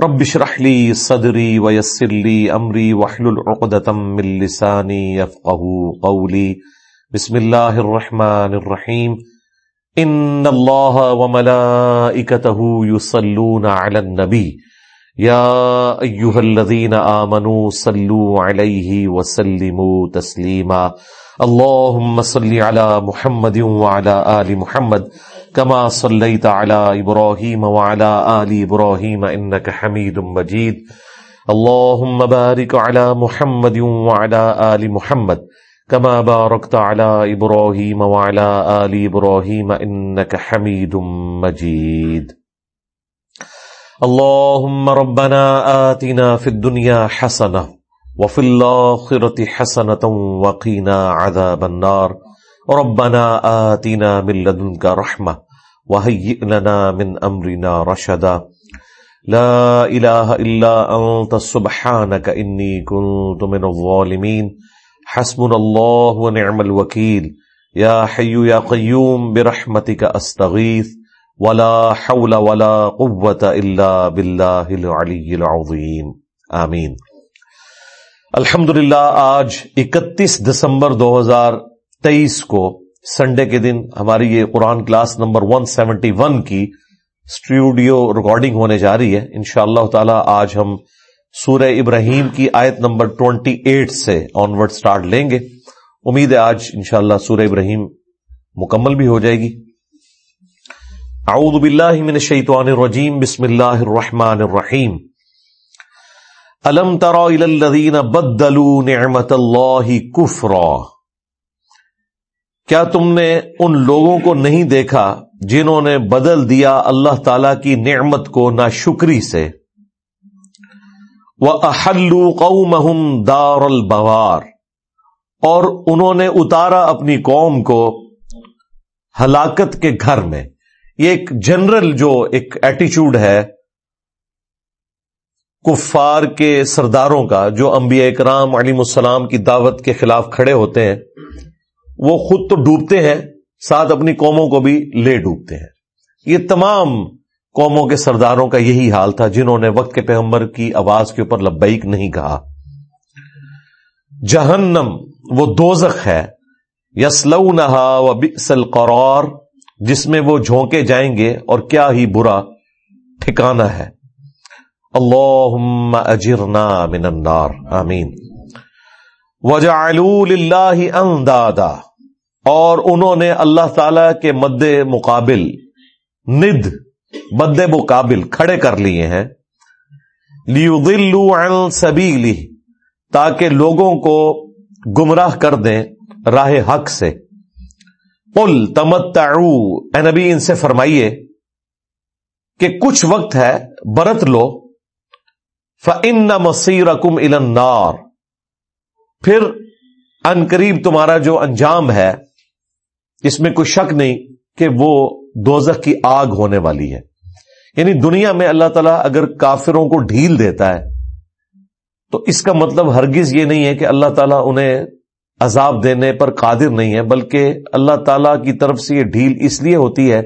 رب اشرح لي صدري ويسر لي امري واحلل عقدة من لساني يفقهوا قولي. بسم الله الرحمن الرحيم. ان الله وملائكته يصلون على النبي. يا ايها الذين امنوا صلوا عليه وسلموا تسليما. اللهم صل على محمد وعلى ال محمد. كما صليت على ابراهيم وعلى ال ابراهيم انك حميد مجيد. اللهم بارك على محمد وعلى ال محمد كما باركت على ابراهيم وعلى ال ابراهيم انك حميد مجيد. اللهم ربنا آتنا في الدنيا حسنة وفي الآخرة حسنة وقنا عذاب النار. ربنا آتنا من لدنك رحمة وهيئ لنا من أمرنا رشدا. لا إله إلا أنت، سبحانك إني كنت من الظالمين. حسبنا الله ونعم الوكيل. يا حي يا قيوم، برحمتك أستغيث. ولا حول ولا قوة الا بالله العلي العظيم. آمین الحمد آج اکتیس دسمبر دو ہزار تیئیس کو سنڈے کے دن ہماری یہ قرآن class number one seventy one کی اسٹوڈیو ریکارڈنگ ہونے جا رہی ہے۔ ان شاء اللہ تعالی آج ہم سورہ ابراہیم کی آیت نمبر ٹوینٹی ایٹ سے آن ورڈ اسٹارٹ لیں گے۔ امید ہے آج انشاءاللہ اللہ سورہ ابراہیم مکمل بھی ہو جائے گی۔ اعوذ باللہ من الشیطان الرجیم۔ بسم اللہ الرحمن الرحیم۔ الم تر الى الذین بدلوا نعمت اللہ کفرا۔ کیا تم نے ان لوگوں کو نہیں دیکھا جنہوں نے بدل دیا اللہ تعالی کی نعمت کو ناشکری سے؟ وہ احلو قومہم دار البوار اور انہوں نے اتارا اپنی قوم کو ہلاکت کے گھر میں۔ یہ ایک جنرل جو ایک ایٹیچیوڈ ہے، کفار کے سرداروں کا، جو انبیاء اکرام علیم السلام کی دعوت کے خلاف کھڑے ہوتے ہیں۔ وہ خود تو ڈوبتے ہیں، ساتھ اپنی قوموں کو بھی لے ڈوبتے ہیں۔ یہ تمام قوموں کے سرداروں کا یہی حال تھا جنہوں نے وقت کے پیغمبر کی آواز کے اوپر لبیک نہیں کہا۔ جہنم، وہ دوزخ ہے۔ یسلو نہا و بسل قرار جس میں وہ جھونکے جائیں گے اور کیا ہی برا ٹھکانا ہے۔ اللہ اجرنا من النار، آمین۔ وجعلوا اندادا۔ اور انہوں نے اللہ تعالی کے مد مقابل، ند، مد مقابل کھڑے کر لیے ہیں۔ لیضلوا عن سبیلی تاکہ لوگوں کو گمراہ کر دیں راہ حق سے۔ پل تمت اے نبی، ان سے فرمائیے کہ کچھ وقت ہے، برت لو۔ فن مسیر اکم النار۔ پھر ان قریب تمہارا جو انجام ہے اس میں کوئی شک نہیں کہ وہ دوزخ کی آگ ہونے والی ہے۔ یعنی دنیا میں اللہ تعالیٰ اگر کافروں کو ڈھیل دیتا ہے، تو اس کا مطلب ہرگز یہ نہیں ہے کہ اللہ تعالیٰ انہیں عذاب دینے پر قادر نہیں ہے، بلکہ اللہ تعالی کی طرف سے یہ ڈھیل اس لیے ہوتی ہے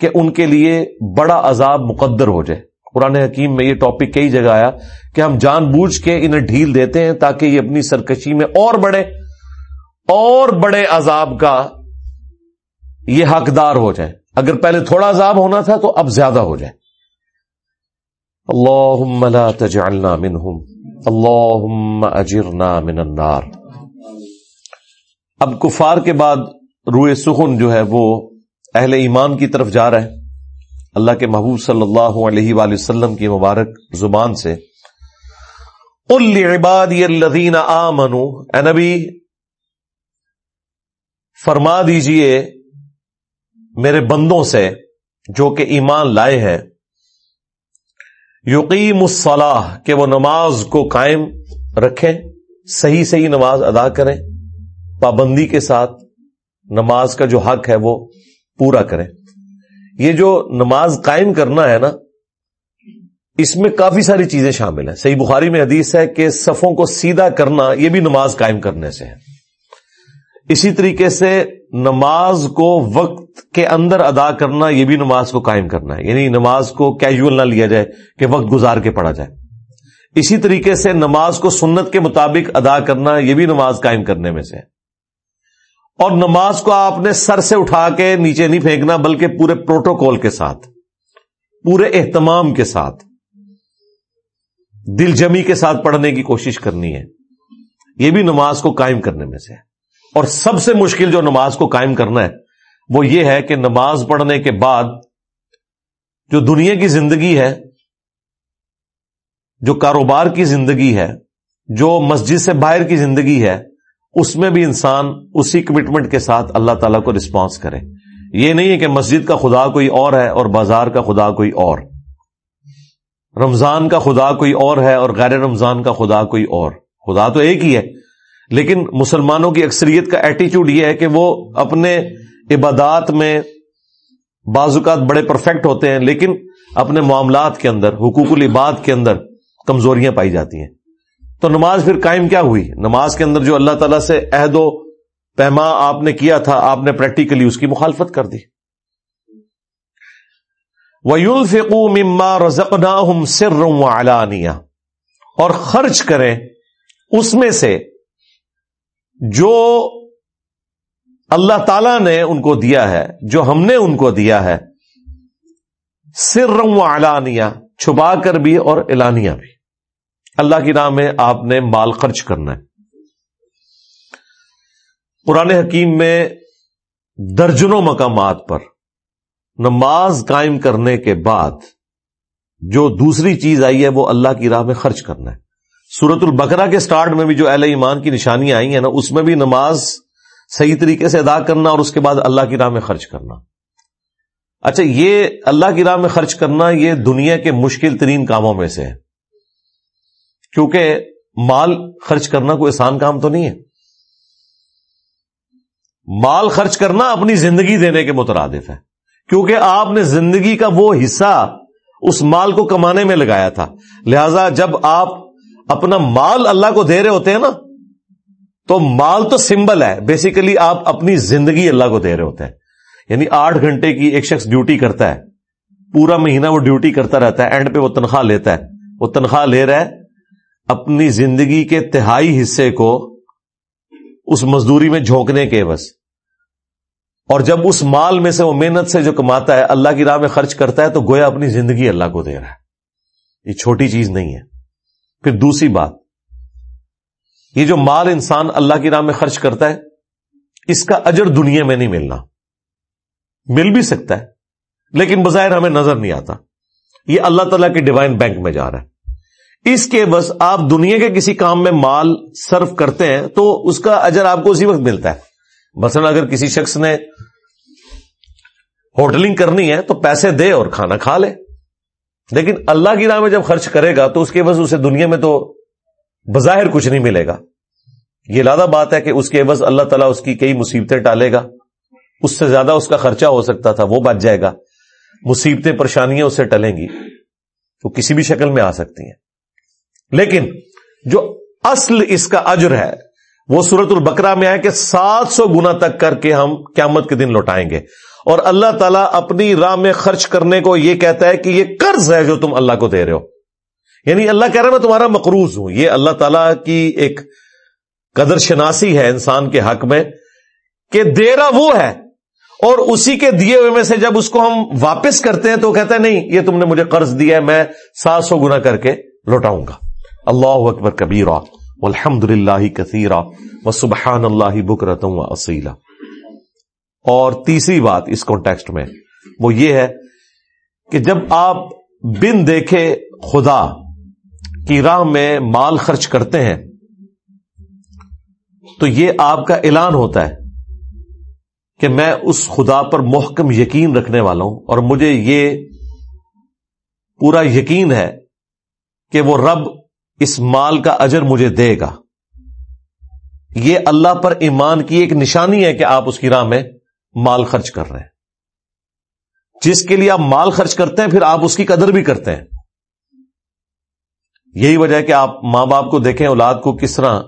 کہ ان کے لیے بڑا عذاب مقدر ہو جائے۔ قرآن حکیم میں یہ ٹاپک کئی جگہ آیا کہ ہم جان بوجھ کے انہیں ڈھیل دیتے ہیں تاکہ یہ اپنی سرکشی میں اور بڑے اور بڑے عذاب کا یہ حقدار ہو جائے اگر پہلے تھوڑا عذاب ہونا تھا تو اب زیادہ ہو جائے اللهم لا تجعلنا منهم اللهم اجرنا من النار۔ اب کفار کے بعد روئے سخن جو ہے وہ اہل ایمان کی طرف جا رہا ہے اللہ کے محبوب صلی اللہ علیہ وآلہ وسلم کی مبارک زبان سے۔ قل عبادی الذین آمنوا۔ اے نبی، فرما دیجیے میرے بندوں سے جو کہ ایمان لائے ہیں یقیم الصلاح، کہ وہ نماز کو قائم رکھیں، صحیح صحیح نماز ادا کریں، پابندی کے ساتھ نماز کا جو حق ہے وہ پورا کریں۔ یہ جو نماز قائم کرنا ہے نا، اس میں کافی ساری چیزیں شامل ہیں۔ صحیح بخاری میں حدیث ہے کہ صفوں کو سیدھا کرنا، یہ بھی نماز قائم کرنے سے ہے۔ اسی طریقے سے نماز کو وقت کے اندر ادا کرنا یہ بھی نماز کو قائم کرنا ہے۔ یعنی نماز کو کیجول نہ لیا جائے کہ وقت گزار کے پڑھا جائے۔ اسی طریقے سے نماز کو سنت کے مطابق ادا کرنا یہ بھی نماز قائم کرنے میں سے اور نماز کو آپ نے سر سے اٹھا کے نیچے نہیں پھینکنا بلکہ پورے پروٹوکول کے ساتھ، پورے اہتمام کے ساتھ، دل جمی کے ساتھ پڑھنے کی کوشش کرنی ہے۔ یہ بھی نماز کو قائم کرنے میں سے ہے۔ اور سب سے مشکل جو نماز کو قائم کرنا ہے، وہ یہ ہے کہ نماز پڑھنے کے بعد جو دنیا کی زندگی ہے، جو کاروبار کی زندگی ہے، جو مسجد سے باہر کی زندگی ہے، اس میں بھی انسان اسی کمٹمنٹ کے ساتھ اللہ تعالیٰ کو رسپانس کرے۔ یہ نہیں ہے کہ مسجد کا خدا کوئی اور ہے اور بازار کا خدا کوئی اور۔ رمضان کا خدا کوئی اور ہے اور غیر رمضان کا خدا کوئی اور۔ خدا تو ایک ہی ہے۔ لیکن مسلمانوں کی اکثریت کا ایٹیچیوڈ یہ ہے کہ وہ اپنے عبادات میں بعض اوقات بڑے پرفیکٹ ہوتے ہیں، لیکن اپنے معاملات کے اندر، حقوق العباد کے اندر کمزوریاں پائی جاتی ہیں۔ تو نماز پھر قائم کیا ہوئی؟ نماز کے اندر جو اللہ تعالیٰ سے عہد و پیما آپ نے کیا تھا، آپ نے پریکٹیکلی اس کی مخالفت کر دی۔ وہ مما رزقنا سر اور خرچ کریں اس میں سے جو اللہ تعالی نے ان کو دیا ہے، جو ہم نے ان کو دیا ہے سر رنگ علانیہ، چھپا کر بھی اور اعلانیہ بھی۔ اللہ کی راہ میں آپ نے مال خرچ کرنا ہے۔ پرانے حکیم میں درجنوں مقامات پر نماز قائم کرنے کے بعد جو دوسری چیز آئی ہے، وہ اللہ کی راہ میں خرچ کرنا ہے۔ سورت البقرہ کے سٹارٹ میں بھی جو اہل ایمان کی نشانیاں آئی ہیں نا، اس میں بھی نماز صحیح طریقے سے ادا کرنا اور اس کے بعد اللہ کی راہ میں خرچ کرنا۔ اچھا یہ اللہ کی راہ میں خرچ کرنا یہ دنیا کے مشکل ترین کاموں میں سے ہے۔ کیونکہ مال خرچ کرنا کوئی آسان کام تو نہیں ہے۔ مال خرچ کرنا اپنی زندگی دینے کے مترادف ہے۔ کیونکہ آپ نے زندگی کا وہ حصہ اس مال کو کمانے میں لگایا تھا۔ لہذا جب آپ اپنا مال اللہ کو دے رہے ہوتے ہیں نا، تو مال تو سمبل ہے۔ بیسیکلی آپ اپنی زندگی اللہ کو دے رہے ہوتے ہیں۔ یعنی آٹھ گھنٹے کی ایک شخص ڈیوٹی کرتا ہے۔ پورا مہینہ وہ ڈیوٹی کرتا رہتا ہے۔ اینڈ پہ وہ تنخواہ لیتا ہے۔ وہ تنخواہ لے رہا ہے۔ اپنی زندگی کے تہائی حصے کو اس مزدوری میں جھونکنے کے بس۔ اور جب اس مال میں سے وہ محنت سے جو کماتا ہے، اللہ کی راہ میں خرچ کرتا ہے، تو گویا اپنی زندگی اللہ کو دے رہا ہے۔ یہ چھوٹی چیز نہیں ہے۔ پھر دوسری بات، یہ جو مال انسان اللہ کی راہ میں خرچ کرتا ہے، اس کا اجر دنیا میں نہیں ملنا۔ مل بھی سکتا ہے، لیکن بظاہر ہمیں نظر نہیں آتا۔ یہ اللہ تعالیٰ کے ڈیوائن بینک میں جا رہا ہے۔ اس کے بس آپ دنیا کے کسی کام میں مال صرف کرتے ہیں تو اس کا اجر آپ کو اسی وقت ملتا ہے۔ مثلا اگر کسی شخص نے ہوٹلنگ کرنی ہے تو پیسے دے اور کھانا کھا لے۔ لیکن اللہ کی راہ میں جب خرچ کرے گا تو اس کے بس اسے دنیا میں تو بظاہر کچھ نہیں ملے گا۔ یہ لادہ بات ہے کہ اس کے بس اللہ تعالیٰ اس کی کئی مصیبتیں ٹالے گا۔ اس سے زیادہ اس کا خرچہ ہو سکتا تھا، وہ بچ جائے گا۔ مصیبتیں، پریشانیاں اس سے ٹلیں گی۔ تو کسی بھی شکل میں آ سکتی ہیں۔ لیکن جو اصل اس کا اجر ہے، وہ سورت البکرا میں ہے کہ سات سو گنا تک کر کے ہم قیامت کے دن لوٹائیں گے۔ اور اللہ تعالیٰ اپنی راہ میں خرچ کرنے کو یہ کہتا ہے کہ یہ قرض ہے جو تم اللہ کو دے رہے ہو۔ یعنی اللہ کہہ رہا ہے، میں تمہارا مقروض ہوں۔ یہ اللہ تعالیٰ کی ایک قدر شناسی ہے انسان کے حق میں کہ دے رہا وہ ہے اور اسی کے دیے ہوئے میں سے جب اس کو ہم واپس کرتے ہیں تو کہتے ہیں نہیں، یہ تم نے مجھے قرض دیا ہے، میں سات سو گنا کر کے لوٹاؤں گا۔ اللہ اکبر کبیرا الحمد للہ کثیرہ۔ و سبحان اللہ بکرت اصیلا اور تیسری بات اس کانٹیکسٹ میں، وہ یہ ہے کہ جب آپ بن دیکھے خدا کی راہ میں مال خرچ کرتے ہیں، تو یہ آپ کا اعلان ہوتا ہے کہ میں اس خدا پر محکم یقین رکھنے والا ہوں اور مجھے یہ پورا یقین ہے کہ وہ رب اس مال کا اجر مجھے دے گا۔ یہ اللہ پر ایمان کی ایک نشانی ہے کہ آپ اس کی راہ میں مال خرچ کر رہے ہیں۔ جس کے لیے آپ مال خرچ کرتے ہیں، پھر آپ اس کی قدر بھی کرتے ہیں۔ یہی وجہ ہے کہ آپ ماں باپ کو دیکھیں، اولاد کو کس طرح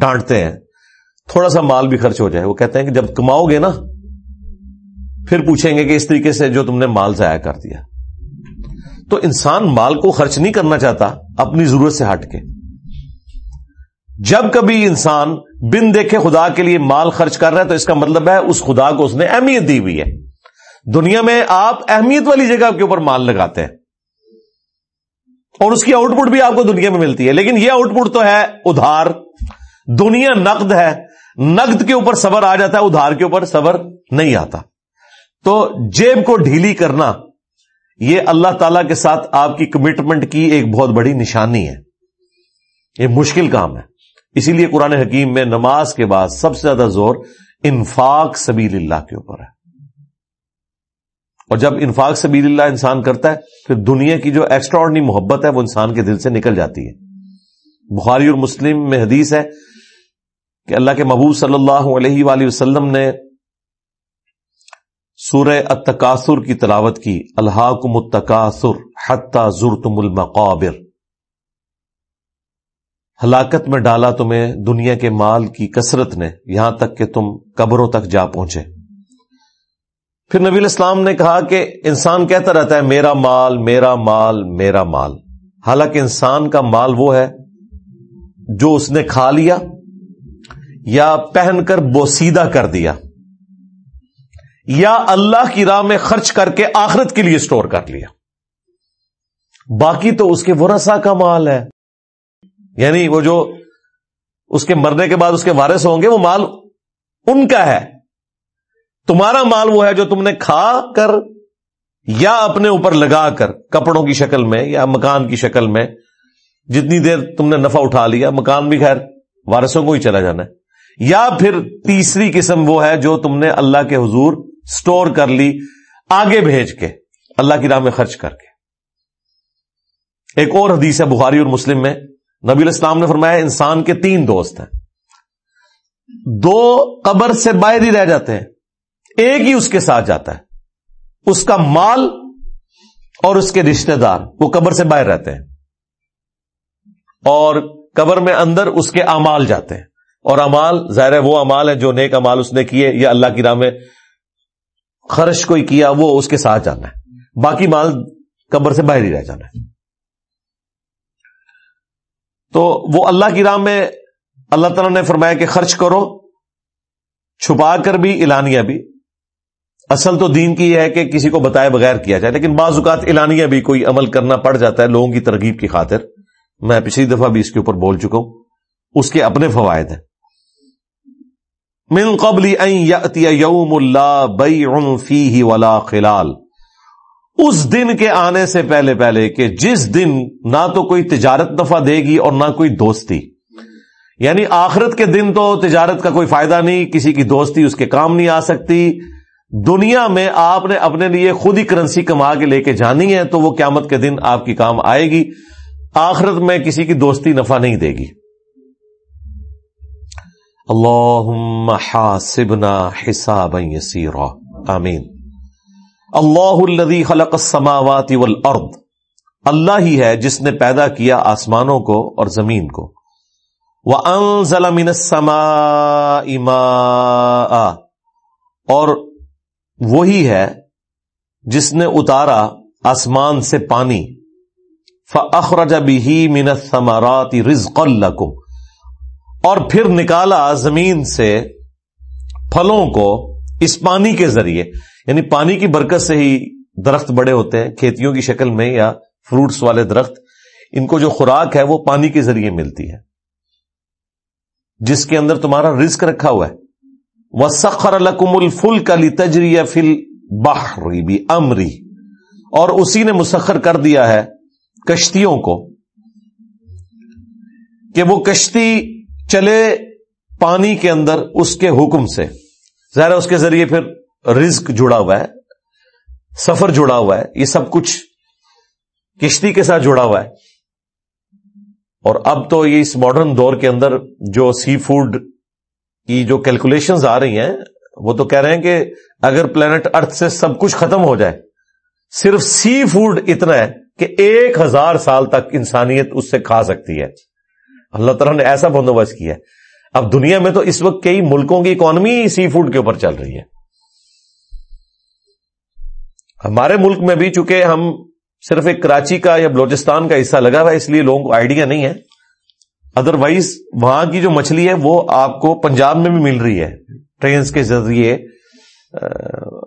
ڈانٹتے ہیں۔ تھوڑا سا مال بھی خرچ ہو جائے۔ وہ کہتے ہیں کہ جب کماؤ گے نا، پھر پوچھیں گے کہ اس طریقے سے جو تم نے مال ضائع کر دیا۔ تو انسان مال کو خرچ نہیں کرنا چاہتا، اپنی ضرورت سے ہٹ کے۔ جب کبھی انسان بن دیکھے خدا کے لیے مال خرچ کر رہا ہے تو اس کا مطلب ہے اس خدا کو اس نے اہمیت دی ہوئی ہے۔ دنیا میں آپ اہمیت والی جگہ کے اوپر مال لگاتے ہیں۔ اور اس کی آؤٹ پٹ بھی آپ کو دنیا میں ملتی ہے۔ لیکن یہ آؤٹ پٹ تو ہے ادھار۔ دنیا نقد ہے۔ نقد کے اوپر صبر آ جاتا ہے، ادھار کے اوپر صبر نہیں آتا۔ تو جیب کو ڈھیلی کرنا، یہ اللہ تعالی کے ساتھ آپ کی کمٹمنٹ کی ایک بہت بڑی نشانی ہے۔ یہ مشکل کام ہے۔ اسی لیے قرآن حکیم میں نماز کے بعد سب سے زیادہ زور انفاق سبیل اللہ کے اوپر ہے۔ اور جب انفاق سبیل اللہ انسان کرتا ہے، پھر دنیا کی جو ایکسٹرا محبت ہے، وہ انسان کے دل سے نکل جاتی ہے۔ بخاری اور مسلم میں حدیث ہے کہ اللہ کے محبوب صلی اللہ علیہ وآلہ وسلم نے سورہ التکاثر کی تلاوت کی اللہ کو متقاصر حتہ ضرتم المقابر۔ ہلاکت میں ڈالا تمہیں دنیا کے مال کی کثرت نے، یہاں تک کہ تم قبروں تک جا پہنچے۔ پھر نبی الاسلام نے کہا کہ انسان کہتا رہتا ہے، میرا مال میرا مال میرا مال۔ حالانکہ انسان کا مال وہ ہے جو اس نے کھا لیا یا پہن کر بوسیدہ کر دیا، یا اللہ کی راہ میں خرچ کر کے آخرت کے لیے اسٹور کر لیا۔ باقی تو اس کے ورثہ کا مال ہے۔ یعنی وہ جو اس کے مرنے کے بعد اس کے وارث ہوں گے، وہ مال ان کا ہے۔ تمہارا مال وہ ہے جو تم نے کھا کر یا اپنے اوپر لگا کر، کپڑوں کی شکل میں یا مکان کی شکل میں، جتنی دیر تم نے نفع اٹھا لیا، مکان بھی خیر، وارثوں کو ہی چلا جانا ہے۔ یا پھر تیسری قسم وہ ہے جو تم نے اللہ کے حضور سٹور کر لی، آگے بھیج کے، اللہ کی راہ میں خرچ کر کے۔ ایک اور حدیث ہے بخاری اور مسلم میں۔ نبی الاسلام نے فرمایا انسان کے تین دوست ہیں۔ دو قبر سے باہر ہی رہ جاتے ہیں۔ ایک ہی اس کے ساتھ جاتا ہے۔ اس کا مال اور اس کے رشتہ دار، وہ قبر سے باہر رہتے ہیں۔ اور قبر میں اندر اس کے امال جاتے ہیں۔ اور امال ظاہر ہے وہ امال ہے جو نیک امال اس نے کیے، یا اللہ کی راہ میں خرچ کوئی کیا، وہ اس کے ساتھ جانا ہے۔ باقی مال قبر سے باہر ہی رہ جانا ہے۔ تو وہ اللہ کی راہ میں اللہ تعالیٰ نے فرمایا کہ خرچ کرو، چھپا کر بھی، اعلانیہ بھی۔ اصل تو دین کی یہ ہے کہ کسی کو بتائے بغیر کیا جائے، لیکن بعض اوقات اعلانیہ بھی کوئی عمل کرنا پڑ جاتا ہے لوگوں کی ترغیب کی خاطر۔ میں پچھلی دفعہ بھی اس کے اوپر بول چکا ہوں۔ اس کے اپنے فوائد ہیں۔ من قبل ان یاتی یوم اللہ بیع فیہ ولا خلال۔ اس دن کے آنے سے پہلے پہلے کہ جس دن نہ تو کوئی تجارت نفع دے گی اور نہ کوئی دوستی۔ یعنی آخرت کے دن تو تجارت کا کوئی فائدہ نہیں، کسی کی دوستی اس کے کام نہیں آ سکتی۔ دنیا میں آپ نے اپنے لیے خود ہی کرنسی کما کے لے کے جانی ہے تو وہ قیامت کے دن آپ کی کام آئے گی۔ آخرت میں کسی کی دوستی نفع نہیں دے گی۔ اللهم حاسبنا حسابا يسيرا آمین۔ اللہ الذي خلق السماوات والارض۔ اللہ ہی ہے جس نے پیدا کیا آسمانوں کو اور زمین کو۔ وَأَنزَلَ مِنَ السَّمَاءِ مَاءً۔ اور وہی ہے جس نے اتارا آسمان سے پانی۔ فَأَخْرَجَ بِهِ مِنَ الثَّمَرَاتِ رِزْقًا لَكُمْ۔ اور پھر نکالا زمین سے پھلوں کو اس پانی کے ذریعے۔ یعنی پانی کی برکت سے ہی درخت بڑے ہوتے ہیں، کھیتیوں کی شکل میں یا فروٹس والے درخت، ان کو جو خوراک ہے وہ پانی کے ذریعے ملتی ہے۔ جس کے اندر تمہارا رزق رکھا ہوا ہے۔ وہ سخر القم الفل کا لی تجری فل باہری بھی امری اور اسی نے مسخر کر دیا ہے کشتیوں کو کہ وہ کشتی چلے پانی کے اندر اس کے حکم سے۔ ظاہر اس کے ذریعے پھر رزق جڑا ہوا ہے، سفر جڑا ہوا ہے، یہ سب کچھ کشتی کے ساتھ جڑا ہوا ہے۔ اور اب تو یہ اس ماڈرن دور کے اندر جو سی فوڈ کی جو کیلکولیشنز آ رہی ہیں، وہ تو کہہ رہے ہیں کہ اگر پلانٹ ارتھ سے سب کچھ ختم ہو جائے، صرف سی فوڈ اتنا ہے کہ ایک ہزار سال تک انسانیت اس سے کھا سکتی ہے۔ اللہ تعالیٰ نے ایسا بندوبست کیا ہے۔ اب دنیا میں تو اس وقت کئی ملکوں کی اکانومی سی فوڈ کے اوپر چل رہی ہے۔ ہمارے ملک میں بھی چونکہ ہم صرف ایک کراچی کا یا بلوچستان کا حصہ لگا ہوا ہے، اس لیے لوگوں کو آئیڈیا نہیں ہے۔ ادر وائز وہاں کی جو مچھلی ہے، وہ آپ کو پنجاب میں بھی مل رہی ہے۔ ٹرینس کے ذریعے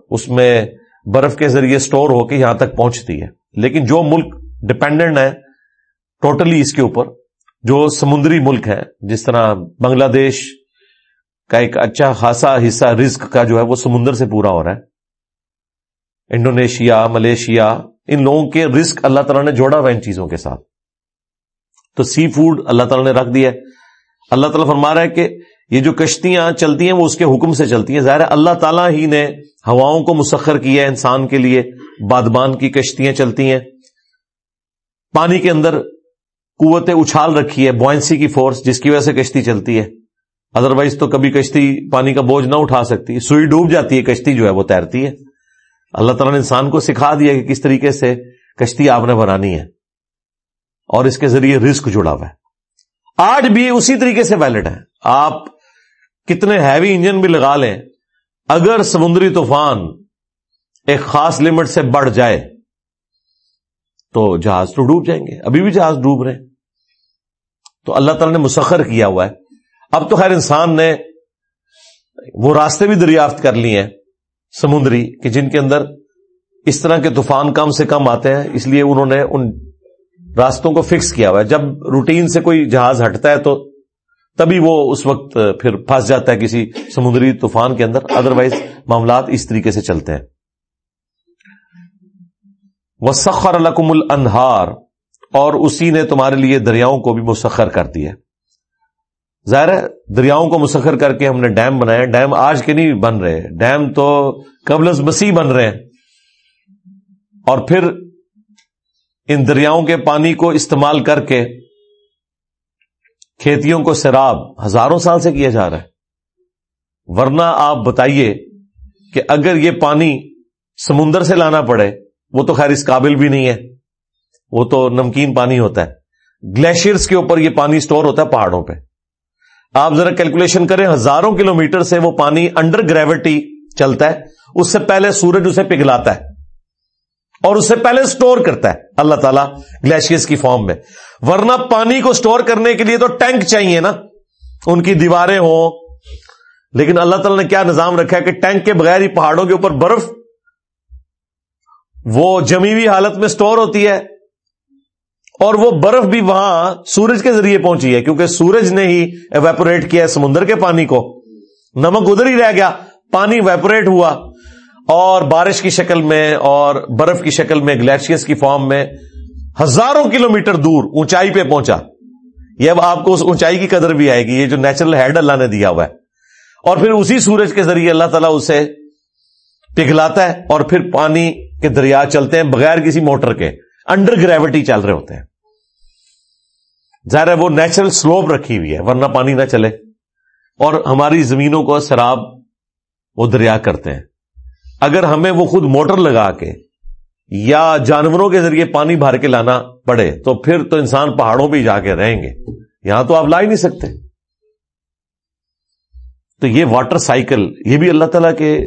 اس میں برف کے ذریعے سٹور ہو کے یہاں تک پہنچتی ہے۔ لیکن جو ملک ڈپینڈنٹ ہے ٹوٹلی اس کے اوپر، جو سمندری ملک ہے، جس طرح بنگلہ دیش کا ایک اچھا خاصا حصہ، رزق کا جو ہے، وہ سمندر سے پورا ہو رہا ہے۔ انڈونیشیا، ملیشیا، ان لوگوں کے رسک اللہ تعالیٰ نے جوڑا ہوا ان چیزوں کے ساتھ۔ تو سی فوڈ اللہ تعالیٰ نے رکھ دیا اللہ تعالیٰ فرما رہا ہے کہ یہ جو کشتیاں چلتی ہیں وہ اس کے حکم سے چلتی ہیں۔ ظاہر اللہ تعالیٰ ہی نے ہواؤں کو مسخر کیا ہے انسان کے لیے۔ بادبان کی کشتیاں چلتی ہیں۔ پانی کے اندر قوت اچھال رکھی ہے بوائنسی کی فورس جس کی وجہ سے کشتی چلتی ہے۔ ادروائز تو کبھی کشتی پانی کا بوجھ نہ اٹھا سکتی۔ سوئی ڈوب جاتی ہے، کشتی جو ہے وہ تیرتی ہے۔ اللہ تعالیٰ نے انسان کو سکھا دیا کہ کس طریقے سے کشتی آپ نے بنانی ہے اور اس کے ذریعے رسک جڑا ہوا ہے۔ آج بھی اسی طریقے سے ویلڈ ہے۔ آپ کتنے ہیوی انجن بھی لگا لیں، اگر سمندری طوفان ایک خاص لمٹ سے بڑھ جائے تو جہاز تو ڈوب جائیں گے۔ ابھی بھی جہاز ڈوب رہے ہیں۔ تو اللہ تعالیٰ نے مسخر کیا ہوا ہے۔ اب تو خیر انسان نے وہ راستے بھی دریافت کر لیے ہیں۔ سمندری کہ جن کے اندر اس طرح کے طوفان کم سے کم آتے ہیں، اس لیے انہوں نے ان راستوں کو فکس کیا ہوا ہے۔ جب روٹین سے کوئی جہاز ہٹتا ہے تو تبھی وہ اس وقت پھر پھنس جاتا ہے کسی سمندری طوفان کے اندر۔ ادروائز معاملات اس طریقے سے چلتے ہیں۔ وہ سخر القم الانہار اور اسی نے تمہارے لیے دریاؤں کو بھی مسخر کر دیا ظاہر ہے، دریاؤں کو مسخر کر کے ہم نے ڈیم بنایا۔ ڈیم آج کے نہیں بن رہے ڈیم تو قبل مسیح بن رہے ہیں۔ اور پھر ان دریاؤں کے پانی کو استعمال کر کے کھیتیوں کو سیراب ہزاروں سال سے کیا جا رہا ہے۔ ورنہ آپ بتائیے کہ اگر یہ پانی سمندر سے لانا پڑے، وہ تو خیر اس قابل بھی نہیں ہے۔ وہ تو نمکین پانی ہوتا ہے۔ گلیشیئرس کے اوپر یہ پانی سٹور ہوتا ہے پہاڑوں پہ۔ آپ ذرا کیلکولیشن کریں، ہزاروں کلومیٹر سے وہ پانی انڈر گریوٹی چلتا ہے، اس سے پہلے سورج اسے پگھلاتا ہے اور اس سے پہلے سٹور کرتا ہے۔ اللہ تعالیٰ گلیشیئرس کی فارم میں۔ ورنہ پانی کو سٹور کرنے کے لیے تو ٹینک چاہیے نا۔ ان کی دیواریں ہوں۔ لیکن اللہ تعالیٰ نے کیا نظام رکھا ہے کہ ٹینک کے بغیر ہی پہاڑوں کے اوپر برف وہ جمی ہوئی حالت میں سٹور ہوتی ہے۔ اور وہ برف بھی وہاں سورج کے ذریعے پہنچی ہے، کیونکہ سورج نے ہی ایویپوریٹ کیا ہے سمندر کے پانی کو۔ نمک ادھر ہی رہ گیا، پانی ویپوریٹ ہوا۔ اور بارش کی شکل میں اور برف کی شکل میں گلیشیئرس کی فارم میں ہزاروں کلومیٹر دور اونچائی پہ پہنچا۔ یہ اب آپ کو اس اونچائی کی قدر بھی آئے گی، یہ جو نیچرل ہیڈ اللہ نے دیا ہوا ہے۔ اور پھر اسی سورج کے ذریعے اللہ تعالیٰ اسے پگھلاتا ہے اور پھر پانی کے دریا چلتے ہیں بغیر کسی موٹر کے۔ انڈر گریوٹی چل رہے ہوتے ہیں۔ ظاہر ہے وہ نیچرل سلوپ رکھی ہوئی ہے، ورنہ پانی نہ چلے۔ اور ہماری زمینوں کو شراب وہ دریا کرتے ہیں۔ اگر ہمیں وہ خود موٹر لگا کے یا جانوروں کے ذریعے پانی بھر کے لانا پڑے، تو پھر تو انسان پہاڑوں پہ جا کے رہیں گے۔ یہاں تو آپ لا ہی نہیں سکتے۔ تو یہ واٹر سائیکل، یہ بھی اللہ تعالیٰ کے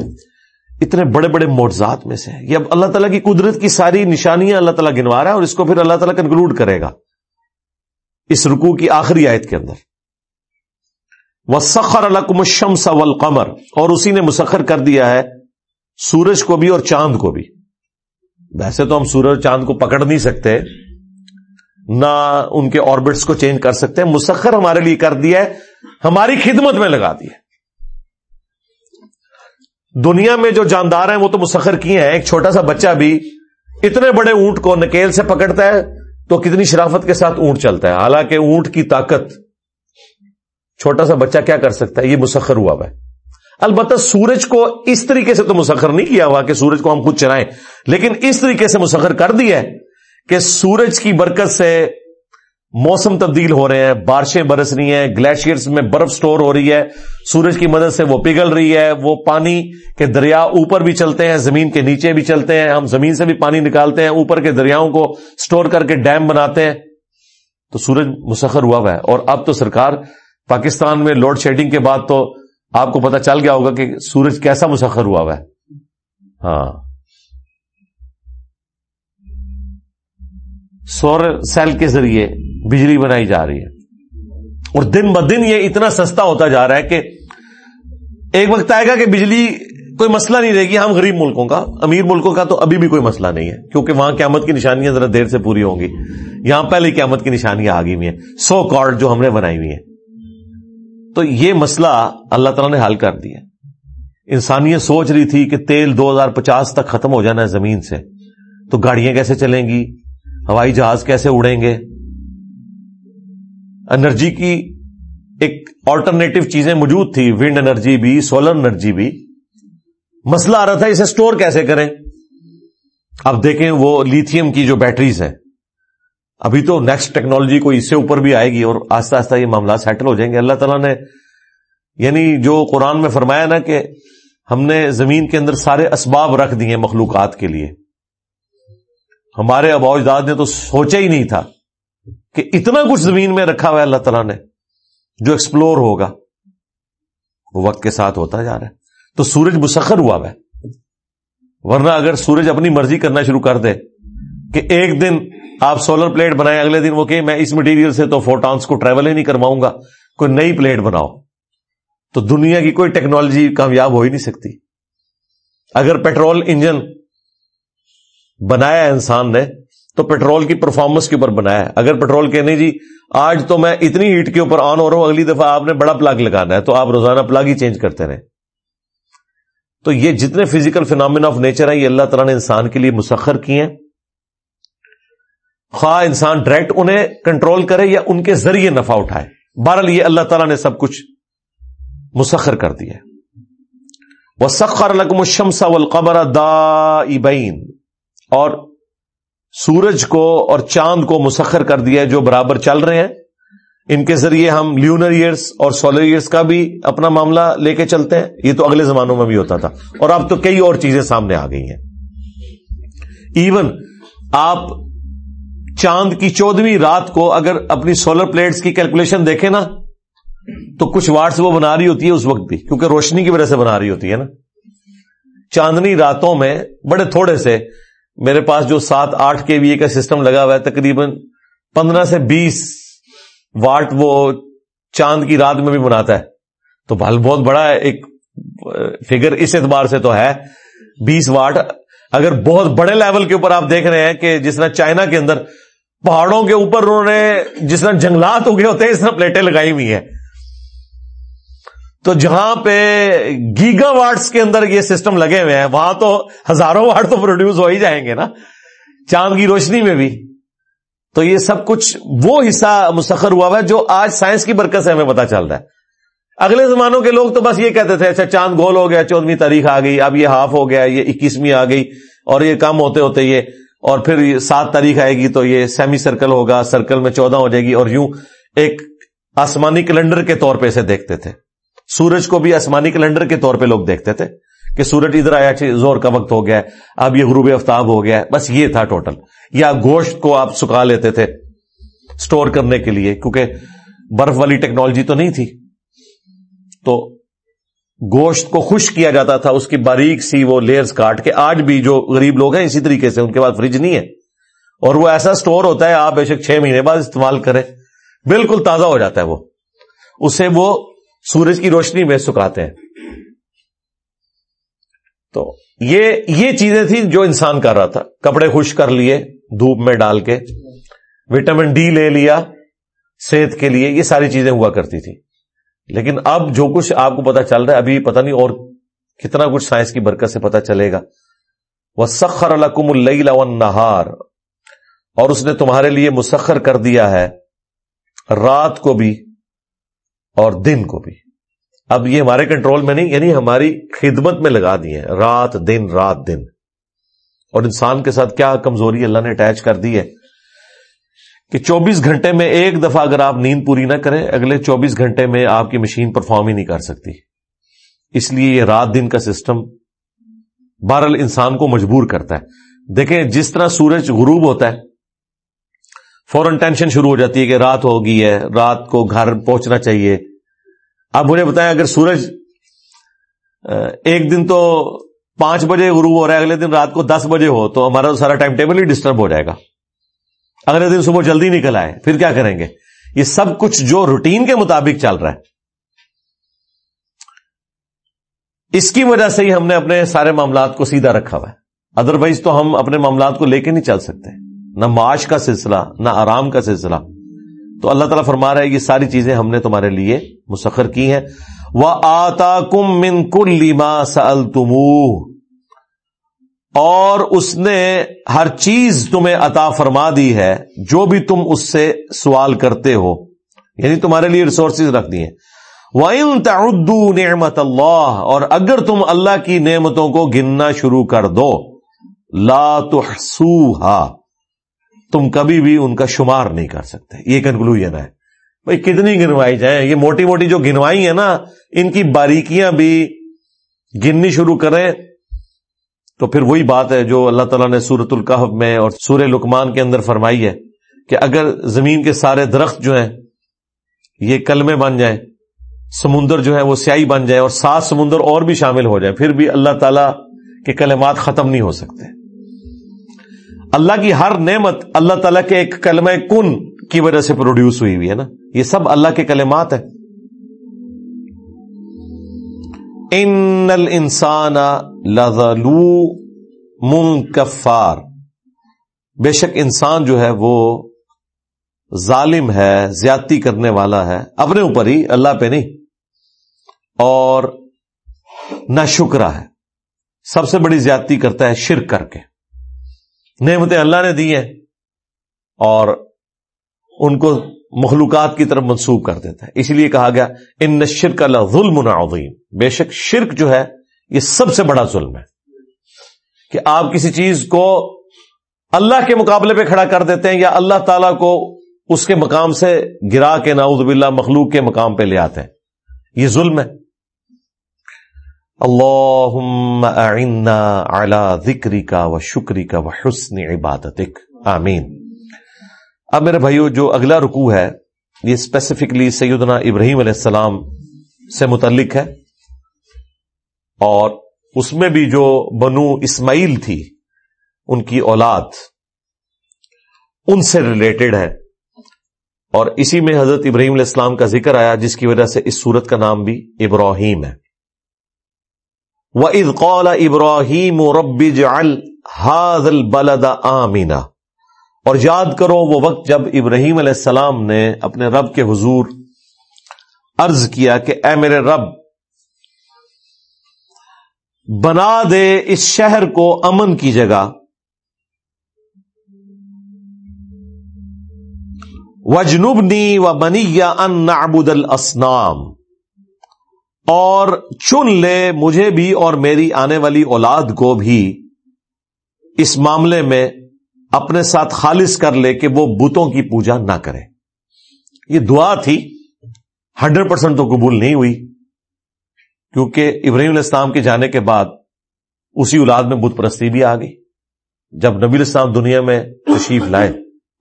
اتنے بڑے بڑے معجزات میں سے یہ اب اللہ تعالیٰ کی قدرت کی ساری نشانیاں اللہ تعالیٰ گنوا رہا ہے اور اس کو پھر اللہ تعالیٰ کنکلوڈ کرے گا۔ اس رکو کی آخری آیت کے اندر۔ وہ سخر القم الشمس والقمر۔ اور اسی نے مسخر کر دیا ہے سورج کو بھی اور چاند کو بھی۔ ویسے تو ہم سورج اور چاند کو پکڑ نہیں سکتے، نہ ان کے آربٹس کو چینج کر سکتے، مسخر ہمارے لیے کر دیا ہے، ہماری خدمت میں لگا دیا دنیا میں جو جاندار ہیں وہ تو مسخر کیے ہیں، ایک چھوٹا سا بچہ بھی اتنے بڑے اونٹ کو نکیل سے پکڑتا ہے تو کتنی شرافت کے ساتھ اونٹ چلتا ہے۔ حالانکہ اونٹ کی طاقت، چھوٹا سا بچہ کیا کر سکتا ہے؟ یہ مسخر ہوا ہے البتہ سورج کو اس طریقے سے تو مسخر نہیں کیا ہوا کہ سورج کو ہم خود چلائیں، لیکن اس طریقے سے مسخر کر دیا ہے کہ سورج کی برکت سے موسم تبدیل ہو رہے ہیں، بارشیں برس رہی ہیں، گلیشیئرز میں برف سٹور ہو رہی ہے، سورج کی مدد سے وہ پگھل رہی ہے، وہ پانی کے دریا اوپر بھی چلتے ہیں، زمین کے نیچے بھی چلتے ہیں، ہم زمین سے بھی پانی نکالتے ہیں، اوپر کے دریاؤں کو سٹور کر کے ڈیم بناتے ہیں۔ تو سورج مسخر ہوا ہوا ہے۔ اور اب تو سرکار پاکستان میں لوڈ شیڈنگ کے بعد تو آپ کو پتا چل گیا ہوگا کہ سورج کیسا مسخر ہوا ہوا ہے۔ ہاں۔ سور سیل کے ذریعے بجلی بنائی جا رہی ہے۔ اور دن ب دن یہ اتنا سستا ہوتا جا رہا ہے کہ ایک وقت آئے گا کہ بجلی کوئی مسئلہ نہیں رہے گی، ہم غریب ملکوں کا، امیر ملکوں کا تو ابھی بھی کوئی مسئلہ نہیں ہے۔ کیونکہ وہاں قیامت کی نشانیاں ذرا دیر سے پوری ہوں گی۔ یہاں پہلے قیامت کی نشانیاں آ گئی ہوئی ہیں۔ سو کارڈ جو ہم نے بنائی ہوئی ہیں۔ تو یہ مسئلہ اللہ تعالیٰ نے حل کر دیا۔ انسانیت سوچ رہی تھی کہ تیل دو ہزار پچاس تک ختم ہو جانا ہے زمین سے۔ تو گاڑیاں کیسے چلیں گی؟ ہوائی جہاز کیسے اڑیں گے؟ انرجی کی ایک آلٹرنیٹو چیزیں موجود تھی ونڈ انرجی بھی سولر انرجی بھی۔ مسئلہ آ رہا تھا، اسے سٹور کیسے کریں؟ اب دیکھیں وہ لیتھیم کی جو بیٹریز ہیں۔ ابھی تو نیکسٹ ٹیکنالوجی کو اس سے اوپر بھی آئے گی اور آہستہ آہستہ یہ معاملات سیٹل ہو جائیں گے۔ اللہ تعالیٰ نے یعنی جو قرآن میں فرمایا نا کہ ہم نے زمین کے اندر سارے اسباب رکھ دیے مخلوقات کے لیے۔ ہمارے ابا اجداد نے تو سوچا ہی نہیں تھا۔ کہ اتنا کچھ زمین میں رکھا ہوا ہے اللہ تعالیٰ نے جو ایکسپلور ہوگا، وہ وقت کے ساتھ ہوتا جا رہا ہے۔ تو سورج مسخر ہوا ہے۔ ورنہ اگر سورج اپنی مرضی کرنا شروع کر دے کہ ایک دن آپ سولر پلیٹ بنائیں، اگلے دن وہ کہ میں اس مٹیریل سے تو فوٹانس کو ٹریول ہی نہیں کرواؤں گا۔ کوئی نئی پلیٹ بناؤ۔ تو دنیا کی کوئی ٹیکنالوجی کامیاب ہو ہی نہیں سکتی۔ اگر پیٹرول انجن بنایا انسان نے تو پیٹرول کی پرفارمنس کے اوپر بنایا ہے۔ اگر پیٹرول کہ نہیں جی آج تو میں اتنی ہیٹ کے اوپر آن ہو رہا ہوں، اگلی دفعہ آپ نے بڑا پلاگ لگانا ہے، تو آپ روزانہ پلاگ ہی چینج کرتے رہے تو یہ جتنے فزیکل فینامنا آف نیچر ہیں، یہ اللہ تعالیٰ نے انسان کے لیے مسخر کیے ہیں۔ خواہ انسان ڈائریکٹ انہیں کنٹرول کرے یا ان کے ذریعے نفع اٹھائے۔ بہرحال یہ اللہ تعالیٰ نے سب کچھ مسخر کر دیا وہ سخر القم الشمس والقمر دائبین اور سورج کو اور چاند کو مسخر کر دیا ہے جو برابر چل رہے ہیں۔ ان کے ذریعے ہم لیونر ایئرس اور سولر ایئرس کا بھی اپنا معاملہ لے کے چلتے ہیں۔ یہ تو اگلے زمانوں میں بھی ہوتا تھا۔ اور اب تو کئی اور چیزیں سامنے آ گئی ہیں۔ ایون آپ چاند کی چودہویں رات کو اگر اپنی سولر پلیٹس کی کیلکولیشن دیکھیں نا، تو کچھ واٹس وہ بنا رہی ہوتی ہے اس وقت بھی، کیونکہ روشنی کی وجہ سے بنا رہی ہوتی ہے نا۔ چاندنی راتوں میں بڑے تھوڑے سے میرے پاس جو سات آٹھ کے وی کا سسٹم لگا ہوا ہے، تقریباً پندرہ سے بیس واٹ وہ چاند کی رات میں بھی بناتا ہے۔ تو بھل بہت بڑا ہے، ایک فگر اس اعتبار سے تو ہے، بیس واٹ۔ اگر بہت بڑے لیول کے اوپر آپ دیکھ رہے ہیں کہ جس طرح چائنا کے اندر پہاڑوں کے اوپر انہوں نے جس طرح جنگلات ہو گئے ہوتے ہیں، اس طرح پلیٹیں لگائی ہوئی ہیں۔ تو جہاں پہ گیگا واٹس کے اندر یہ سسٹم لگے ہوئے ہیں، وہاں تو ہزاروں واٹ تو پروڈیوس ہو ہی جائیں گے نا۔ چاند کی روشنی میں بھی۔ تو یہ سب کچھ وہ حصہ مسخر ہوا ہوا ہے جو آج سائنس کی برکت سے ہمیں پتا چل رہا ہے۔ اگلے زمانوں کے لوگ تو بس یہ کہتے تھے اچھا چاند گول ہو گیا، چودہویں تاریخ آ گئی، اب یہ ہاف ہو گیا، یہ اکیسویں آ گئی، اور یہ کم ہوتے ہوتے یہ، اور پھر سات تاریخ آئے گی تو یہ سیمی سرکل ہوگا سرکل میں چودہ ہو جائے گی، اور یوں ایک آسمانی کیلنڈر کے طور پہ اسے دیکھتے تھے۔ سورج کو بھی آسمانی کیلنڈر کے طور پہ لوگ دیکھتے تھے کہ سورج ادھر آیا زور کا وقت ہو گیا اب یہ غروب آفتاب ہو گیا بس یہ تھا ٹوٹل یا گوشت کو آپ سکھا لیتے تھے سٹور کرنے کے لیے، کیونکہ برف والی ٹیکنالوجی تو نہیں تھی۔ تو گوشت کو خوش کیا جاتا تھا، اس کی باریک سی وہ لیئرز کاٹ کے۔ آج بھی جو غریب لوگ ہیں اسی طریقے سے، ان کے بعد فریج نہیں ہے۔ اور وہ ایسا سٹور ہوتا ہے، آپ بے شک چھ مہینے بعد استعمال کریں۔ بالکل تازہ ہو جاتا ہے وہ۔ اسے وہ سورج کی روشنی میں سکھاتے ہیں۔ تو یہ یہ چیزیں تھیں جو انسان کر رہا تھا۔ کپڑے خوش کر لیے، دھوپ میں ڈال کے۔ وٹامن ڈی لے لیا، صحت کے لیے۔ یہ ساری چیزیں ہوا کرتی تھی لیکن اب جو کچھ آپ کو پتا چل رہا ہے، ابھی پتہ نہیں اور کتنا کچھ سائنس کی برکت سے پتا چلے گا۔ وہ سخر القم اللہ اور اس نے تمہارے لیے مسخر کر دیا ہے۔ رات کو بھی اور دن کو بھی۔ اب یہ ہمارے کنٹرول میں نہیں یعنی ہماری خدمت میں لگا دی ہے رات دن رات دن۔ اور انسان کے ساتھ کیا کمزوری اللہ نے اٹیچ کر دی ہے کہ چوبیس گھنٹے میں ایک دفعہ اگر آپ نیند پوری نہ کریں، اگلے چوبیس گھنٹے میں آپ کی مشین پرفارم ہی نہیں کر سکتی۔ اس لیے یہ رات دن کا سسٹم بہرحال انسان کو مجبور کرتا ہے۔ دیکھیں، جس طرح سورج غروب ہوتا ہے فوراً ٹینشن شروع ہو جاتی ہے کہ رات ہوگی ہے، رات کو گھر پہنچنا چاہیے۔ آپ مجھے بتائیں، اگر سورج ایک دن تو پانچ بجے غروب ہو رہا ہے، اگلے دن رات کو دس بجے ہو، تو ہمارا سارا ٹائم ٹیبل ہی ڈسٹرب ہو جائے گا۔ اگلے دن صبح جلدی نکل آئے پھر کیا کریں گے؟ یہ سب کچھ جو روٹین کے مطابق چل رہا ہے۔ اس کی وجہ سے ہی ہم نے اپنے سارے معاملات کو سیدھا رکھا ہوا ہے۔ ادروائز تو ہم اپنے معاملات کو لے کے نہیں چل سکتے۔ نہ معاش کا سلسلہ، نہ آرام کا سلسلہ۔ تو اللہ تعالیٰ فرما رہا ہے یہ ساری چیزیں ہم نے تمہارے لیے مسخر کی ہیں۔ وہ آتا کم من کل سل اور اس نے ہر چیز تمہیں عطا فرما دی ہے، جو بھی تم اس سے سوال کرتے ہو۔ یعنی تمہارے لیے ریسورسز رکھ دی ہیں۔ وَإِن تَعُدُّوا نِعْمَةَ اللَّهِ، اور اگر تم اللہ کی نعمتوں کو گننا شروع کر دو، لا تحسوها تم کبھی بھی ان کا شمار نہیں کر سکتے۔ یہ کنکلوژ ہے۔ بھائی، کتنی گنوائی جائیں یہ موٹی موٹی جو گنوائی ہیں نا، ان کی باریکیاں بھی گننی شروع کریں تو پھر وہی بات ہے جو اللہ تعالیٰ نے سورت القحب میں اور سورہ لکمان کے اندر فرمائی ہے کہ اگر زمین کے سارے درخت جو ہیں، یہ کلمے بن جائیں، سمندر جو ہے وہ سیاہی بن جائے اور سات سمندر اور بھی شامل ہو جائے پھر بھی اللہ تعالی کے کلمات ختم نہیں ہو سکتے۔ اللہ کی ہر نعمت اللہ تعالیٰ کے ایک کلمہ کن کی وجہ سے پروڈیوس ہوئی ہوئی ہے نا؟ یہ سب اللہ کے کلمات ہیں۔ ان الانسان لذلو منکفار بے شک انسان جو ہے وہ ظالم ہے، زیادتی کرنے والا ہے، اپنے اوپر ہی اللہ پہ نہیں، اور نہ شکرا ہے۔ سب سے بڑی زیادتی کرتا ہے شرک کر کے۔ نعمتیں اللہ نے دی ہیں اور ان کو مخلوقات کی طرف منسوخ کر دیتا ہے۔ اس لیے کہا گیا، ان شرک اللہ ظلم عظیم بے شک شرک جو ہے، یہ سب سے بڑا ظلم ہے۔ کہ آپ کسی چیز کو اللہ کے مقابلے پہ کھڑا کر دیتے ہیں یا اللہ تعالی کو اس کے مقام سے گرا کے ناؤز باللہ مخلوق کے مقام پہ لے آتے ہیں۔ یہ ظلم ہے۔ اللہ ذکری کا و شکری کا و حسن عبادت آمین۔ اب میرے بھائیو، جو اگلا رکوع ہے، یہ اسپیسیفکلی سیدنا ابراہیم علیہ السلام سے متعلق ہے۔ اور اس میں بھی جو بنو اسماعیل تھی، ان کی اولاد، ان سے ریلیٹڈ ہے۔ اور اسی میں حضرت ابراہیم علیہ السلام کا ذکر آیا، جس کی وجہ سے اس سورت کا نام بھی ابراہیم ہے۔ وہ عید قول ابراہیم ربی البلد آمینا اور یاد کرو وہ وقت جب ابراہیم علیہ السلام نے اپنے رب کے حضور عرض کیا کہ اے میرے رب، بنا دے اس شہر کو امن کی جگہ۔ وجنبنی و بنی یا ان ابود السنام اور چن لے مجھے بھی اور میری آنے والی اولاد کو بھی۔ اس معاملے میں اپنے ساتھ خالص کر لے کہ وہ بتوں کی پوجا نہ کرے۔ یہ دعا تھی، ہنڈریڈ پرسینٹ تو قبول نہیں ہوئی۔ کیونکہ ابراہیم علیہ السلام کے جانے کے بعد اسی اولاد میں بت پرستی بھی آ گئی۔ جب نبی الاسلام دنیا میں تشریف لائے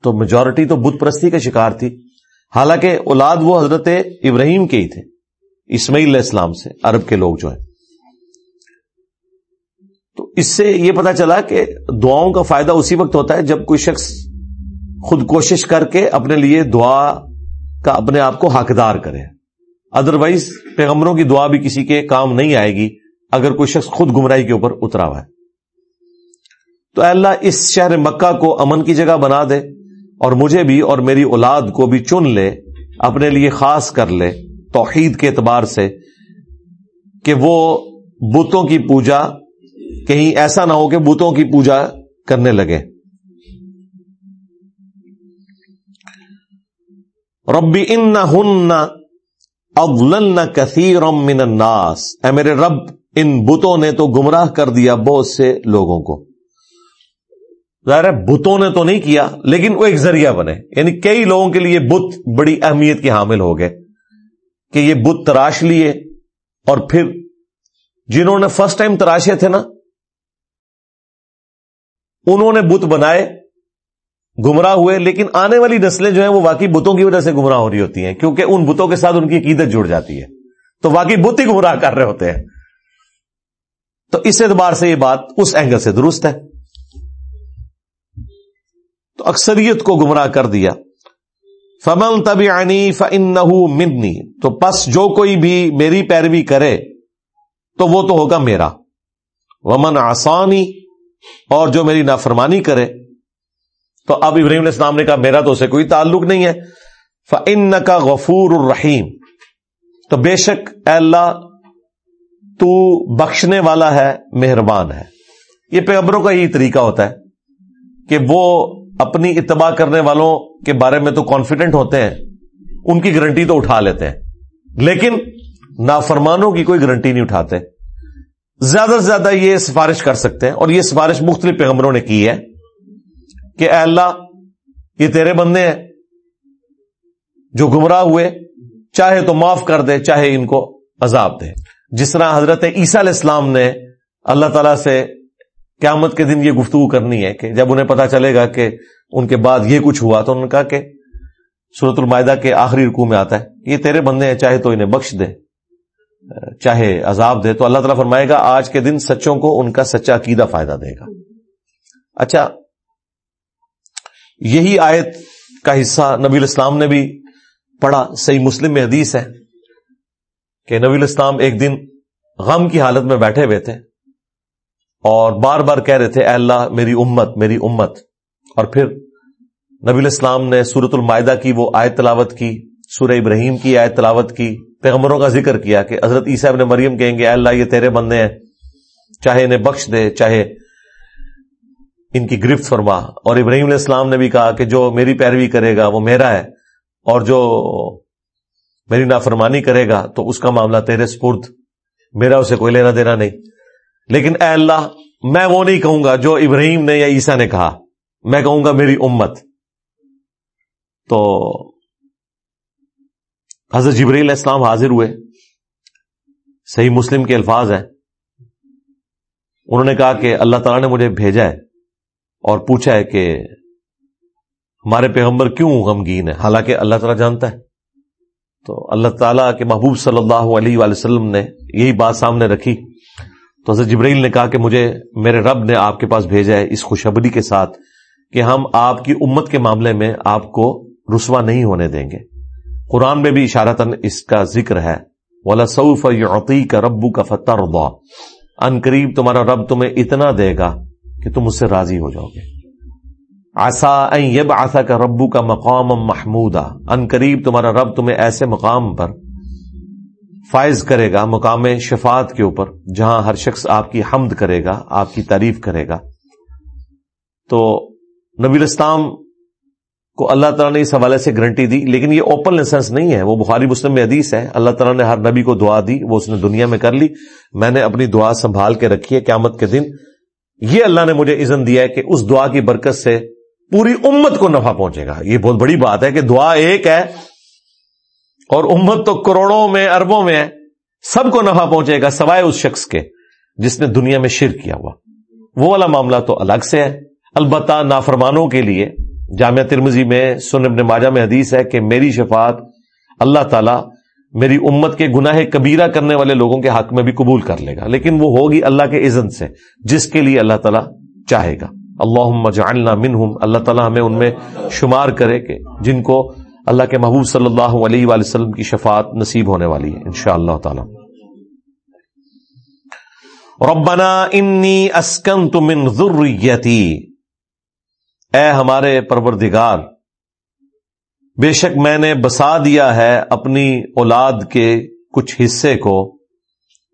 تو میجورٹی تو بت پرستی کا شکار تھی۔ حالانکہ اولاد وہ حضرت ابراہیم کے ہی تھے۔ اسماعیل علیہ السلام سے، عرب کے لوگ جو ہیں۔ تو اس سے یہ پتا چلا کہ دعاؤں کا فائدہ اسی وقت ہوتا ہے جب کوئی شخص خود کوشش کر کے اپنے لیے دعا کا اپنے آپ کو حقدار کرے۔ ادروائز پیغمبروں کی دعا بھی کسی کے کام نہیں آئے گی اگر کوئی شخص خود گمراہی کے اوپر اترا ہوا ہے۔ تو اے اللہ، اس شہر مکہ کو امن کی جگہ بنا دے اور مجھے بھی اور میری اولاد کو بھی چن لے، اپنے لیے خاص کر لے۔ توحید کے اعتبار سے کہ وہ بتوں کی پوجا، کہیں ایسا نہ ہو کہ بتوں کی پوجا کرنے لگے۔ ربی ان ہن اغلن کثیر من الناس۔ اے میرے رب، ان بتوں نے تو گمراہ کر دیا بہت سے لوگوں کو۔ ظاہر ہے، بتوں نے تو نہیں کیا، لیکن وہ ایک ذریعہ بنے۔ یعنی کئی لوگوں کے لیے بت بڑی اہمیت کے حامل ہو گئے۔ کہ یہ بت تراش لیے اور پھر جنہوں نے فرسٹ ٹائم تراشے تھے نا، انہوں نے بت بنائے، گمراہ ہوئے، لیکن آنے والی نسلیں جو ہیں وہ واقعی بتوں کی وجہ سے گمراہ ہو رہی ہوتی ہیں، کیونکہ ان بتوں کے ساتھ ان کی عقیدت جڑ جاتی ہے۔ تو واقعی بت ہی گمراہ کر رہے ہوتے ہیں۔ تو اس اعتبار سے یہ بات اس اینگل سے درست ہے۔ تو اکثریت کو گمراہ کر دیا۔ فمن تبھی آنی فن تو پس جو کوئی بھی میری پیروی کرے، تو وہ تو ہوگا میرا۔ ومن آسانی اور جو میری نافرمانی کرے۔ تو اب ابراہیم علیہ السلام نے کہا، میرا تو اسے کوئی تعلق نہیں ہے۔ فن کا غفور الرحیم۔ تو بے شک، اے اللہ، تو بخشنے والا ہے، مہربان ہے۔ یہ پیغبروں کا یہی طریقہ ہوتا ہے کہ وہ اپنی اتباع کرنے والوں کے بارے میں تو کانفیڈنٹ ہوتے ہیں، ان کی گارنٹی تو اٹھا لیتے ہیں۔ لیکن نافرمانوں کی کوئی گارنٹی نہیں اٹھاتے۔ زیادہ سے زیادہ یہ سفارش کر سکتے ہیں اور یہ سفارش مختلف پیغمبروں نے کی ہے کہ اے اللہ، یہ تیرے بندے ہیں جو گمراہ ہوئے، چاہے تو معاف کر دے، چاہے ان کو عذاب دے۔ جس طرح حضرت عیسیٰ علیہ السلام نے اللہ تعالی سے قیامت کے دن یہ گفتگو کرنی ہے کہ جب انہیں پتا چلے گا کہ ان کے بعد یہ کچھ ہوا تو انہوں نے کہا کہ سورت المائدہ کے آخری رکوع میں آتا ہے۔ یہ تیرے بندے ہیں، چاہے تو انہیں بخش دے، چاہے عذاب دے۔ تو اللہ تعالیٰ فرمائے گا، آج کے دن سچوں کو ان کا سچا عقیدہ فائدہ دے گا۔ اچھا یہی آیت کا حصہ نبی الاسلام نے بھی پڑھا۔ صحیح مسلم میں حدیث ہے کہ نبی الاسلام ایک دن غم کی حالت میں بیٹھے ہوئے تھے۔ اور بار بار کہہ رہے تھے، اے اللہ، میری امت میری امت. اور پھر نبی الاسلام نے سورت المائدہ کی وہ آیت تلاوت کی، سورہ ابراہیم کی آیت تلاوت کی، پیغمبروں کا ذکر کیا کہ حضرت عیسیٰ ابن مریم کہیں گے، اے اللہ، یہ تیرے بندے ہیں، چاہے انہیں بخش دے، چاہے ان کی گرفت فرما. اور ابراہیم علیہ السلام نے بھی کہا کہ جو میری پیروی کرے گا وہ میرا ہے، اور جو میری نافرمانی کرے گا تو اس کا معاملہ تیرے سپرد، میرا اسے کوئی لینا دینا نہیں۔ لیکن اے اللہ، میں وہ نہیں کہوں گا جو ابراہیم نے یا عیسیٰ نے کہا۔ میں کہوں گا میری امت۔ تو حضرت جبری علیہ السلام حاضر ہوئے۔ صحیح مسلم کے الفاظ ہیں۔ انہوں نے کہا کہ اللہ تعالیٰ نے مجھے بھیجا ہے اور پوچھا ہے کہ ہمارے پیغمبر کیوں غمگین ہے حالانکہ اللہ تعالیٰ جانتا ہے۔ تو اللہ تعالیٰ کے محبوب صلی اللہ علیہ وآلہ وسلم نے یہی بات سامنے رکھی۔ تو حضرت جبرائیل نے کہا کہ مجھے میرے رب نے آپ کے پاس بھیجا ہے اس خوشبری کے ساتھ کہ ہم آپ کی امت کے معاملے میں آپ کو رسوا نہیں ہونے دیں گے۔ قرآن میں بھی اشارتاً اس کا ذکر ہے۔ ولا سعف عقی کا ربو کا فتح ان قریب تمہارا رب تمہیں اتنا دے گا کہ تم اس سے راضی ہو جاؤ گے۔ آسا یب آسا کا ربو کا مقام محمود ان قریب تمہارا رب تمہیں ایسے مقام پر فائز کرے گا مقام شفات کے اوپر، جہاں ہر شخص آپ کی حمد کرے گا، آپ کی تعریف کرے گا۔ تو نبی اسلام کو اللہ تعالیٰ نے اس حوالے سے گارنٹی دی، لیکن یہ اوپن لائسنس نہیں ہے، وہ بخاری مسلم میں حدیث ہے۔ اللہ تعالیٰ نے ہر نبی کو دعا دی، وہ اس نے دنیا میں کر لی۔ میں نے اپنی دعا سنبھال کے رکھی ہے قیامت کے دن۔ یہ اللہ نے مجھے اذن دیا ہے کہ اس دعا کی برکت سے پوری امت کو نفع پہنچے گا۔ یہ بہت بڑی بات ہے کہ دعا ایک ہے اور امت تو کروڑوں میں، اربوں میں ہے، سب کو نفع پہنچے گا سوائے اس شخص کے جس نے دنیا میں شر کیا ہوا۔ وہ والا معاملہ تو الگ سے ہے۔ البتہ نافرمانوں کے لیے، جامعہ ترمزی میں سن ابن ماجہ میں حدیث ہے کہ میری شفاعت اللہ تعالی میری امت کے گناہ کبیرہ کرنے والے لوگوں کے حق میں بھی قبول کر لے گا۔ لیکن وہ ہوگی اللہ کے عزن سے، جس کے لیے اللہ تعالیٰ چاہے گا۔ اللہ جعلنا منہم، اللہ تعالیٰ ہمیں ان میں شمار کرے کہ جن کو اللہ کے محبوب صلی اللہ علیہ وآلہ وسلم کی شفاعت نصیب ہونے والی ہے ان شاء اللہ تعالی۔ ربنا انی اسکن من ذریتی۔ اے ہمارے پروردگار، بے شک میں نے بسا دیا ہے اپنی اولاد کے کچھ حصے کو۔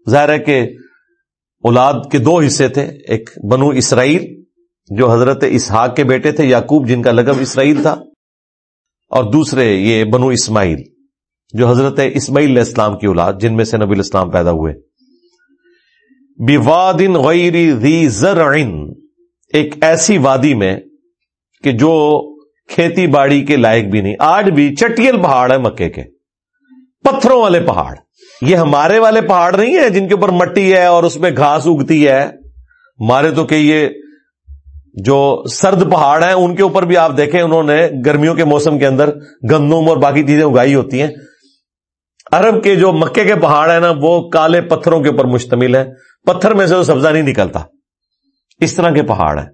ظاہر ہے کہ اولاد کے دو حصے تھے، ایک بنو اسرائیل جو حضرت اسحاق کے بیٹے تھے، یعقوب جن کا لگب اسرائیل تھا۔ اور دوسرے یہ بنو اسماعیل، جو حضرت اسماعیل علیہ السلام کی اولاد، جن میں سے نبی الاسلام پیدا ہوئے۔ بوادن غیر زرعن ایک ایسی وادی میں کہ جو کھیتی باڑی کے لائق بھی نہیں۔ آج بھی چٹیل پہاڑ ہے مکے کے۔ پتھروں والے پہاڑ۔ یہ ہمارے والے پہاڑ نہیں ہے جن کے اوپر مٹی ہے اور اس میں گھاس اگتی ہے۔ ہمارے تو کہ یہ جو سرد پہاڑ ہیں، ان کے اوپر بھی آپ دیکھیں، انہوں نے گرمیوں کے موسم کے اندر گندم اور باقی چیزیں اگائی ہوتی ہیں۔ عرب کے جو مکے کے پہاڑ ہیں نا، وہ کالے پتھروں کے اوپر مشتمل ہے پتھر میں سے تو سبزہ نہیں نکلتا۔ اس طرح کے پہاڑ ہیں۔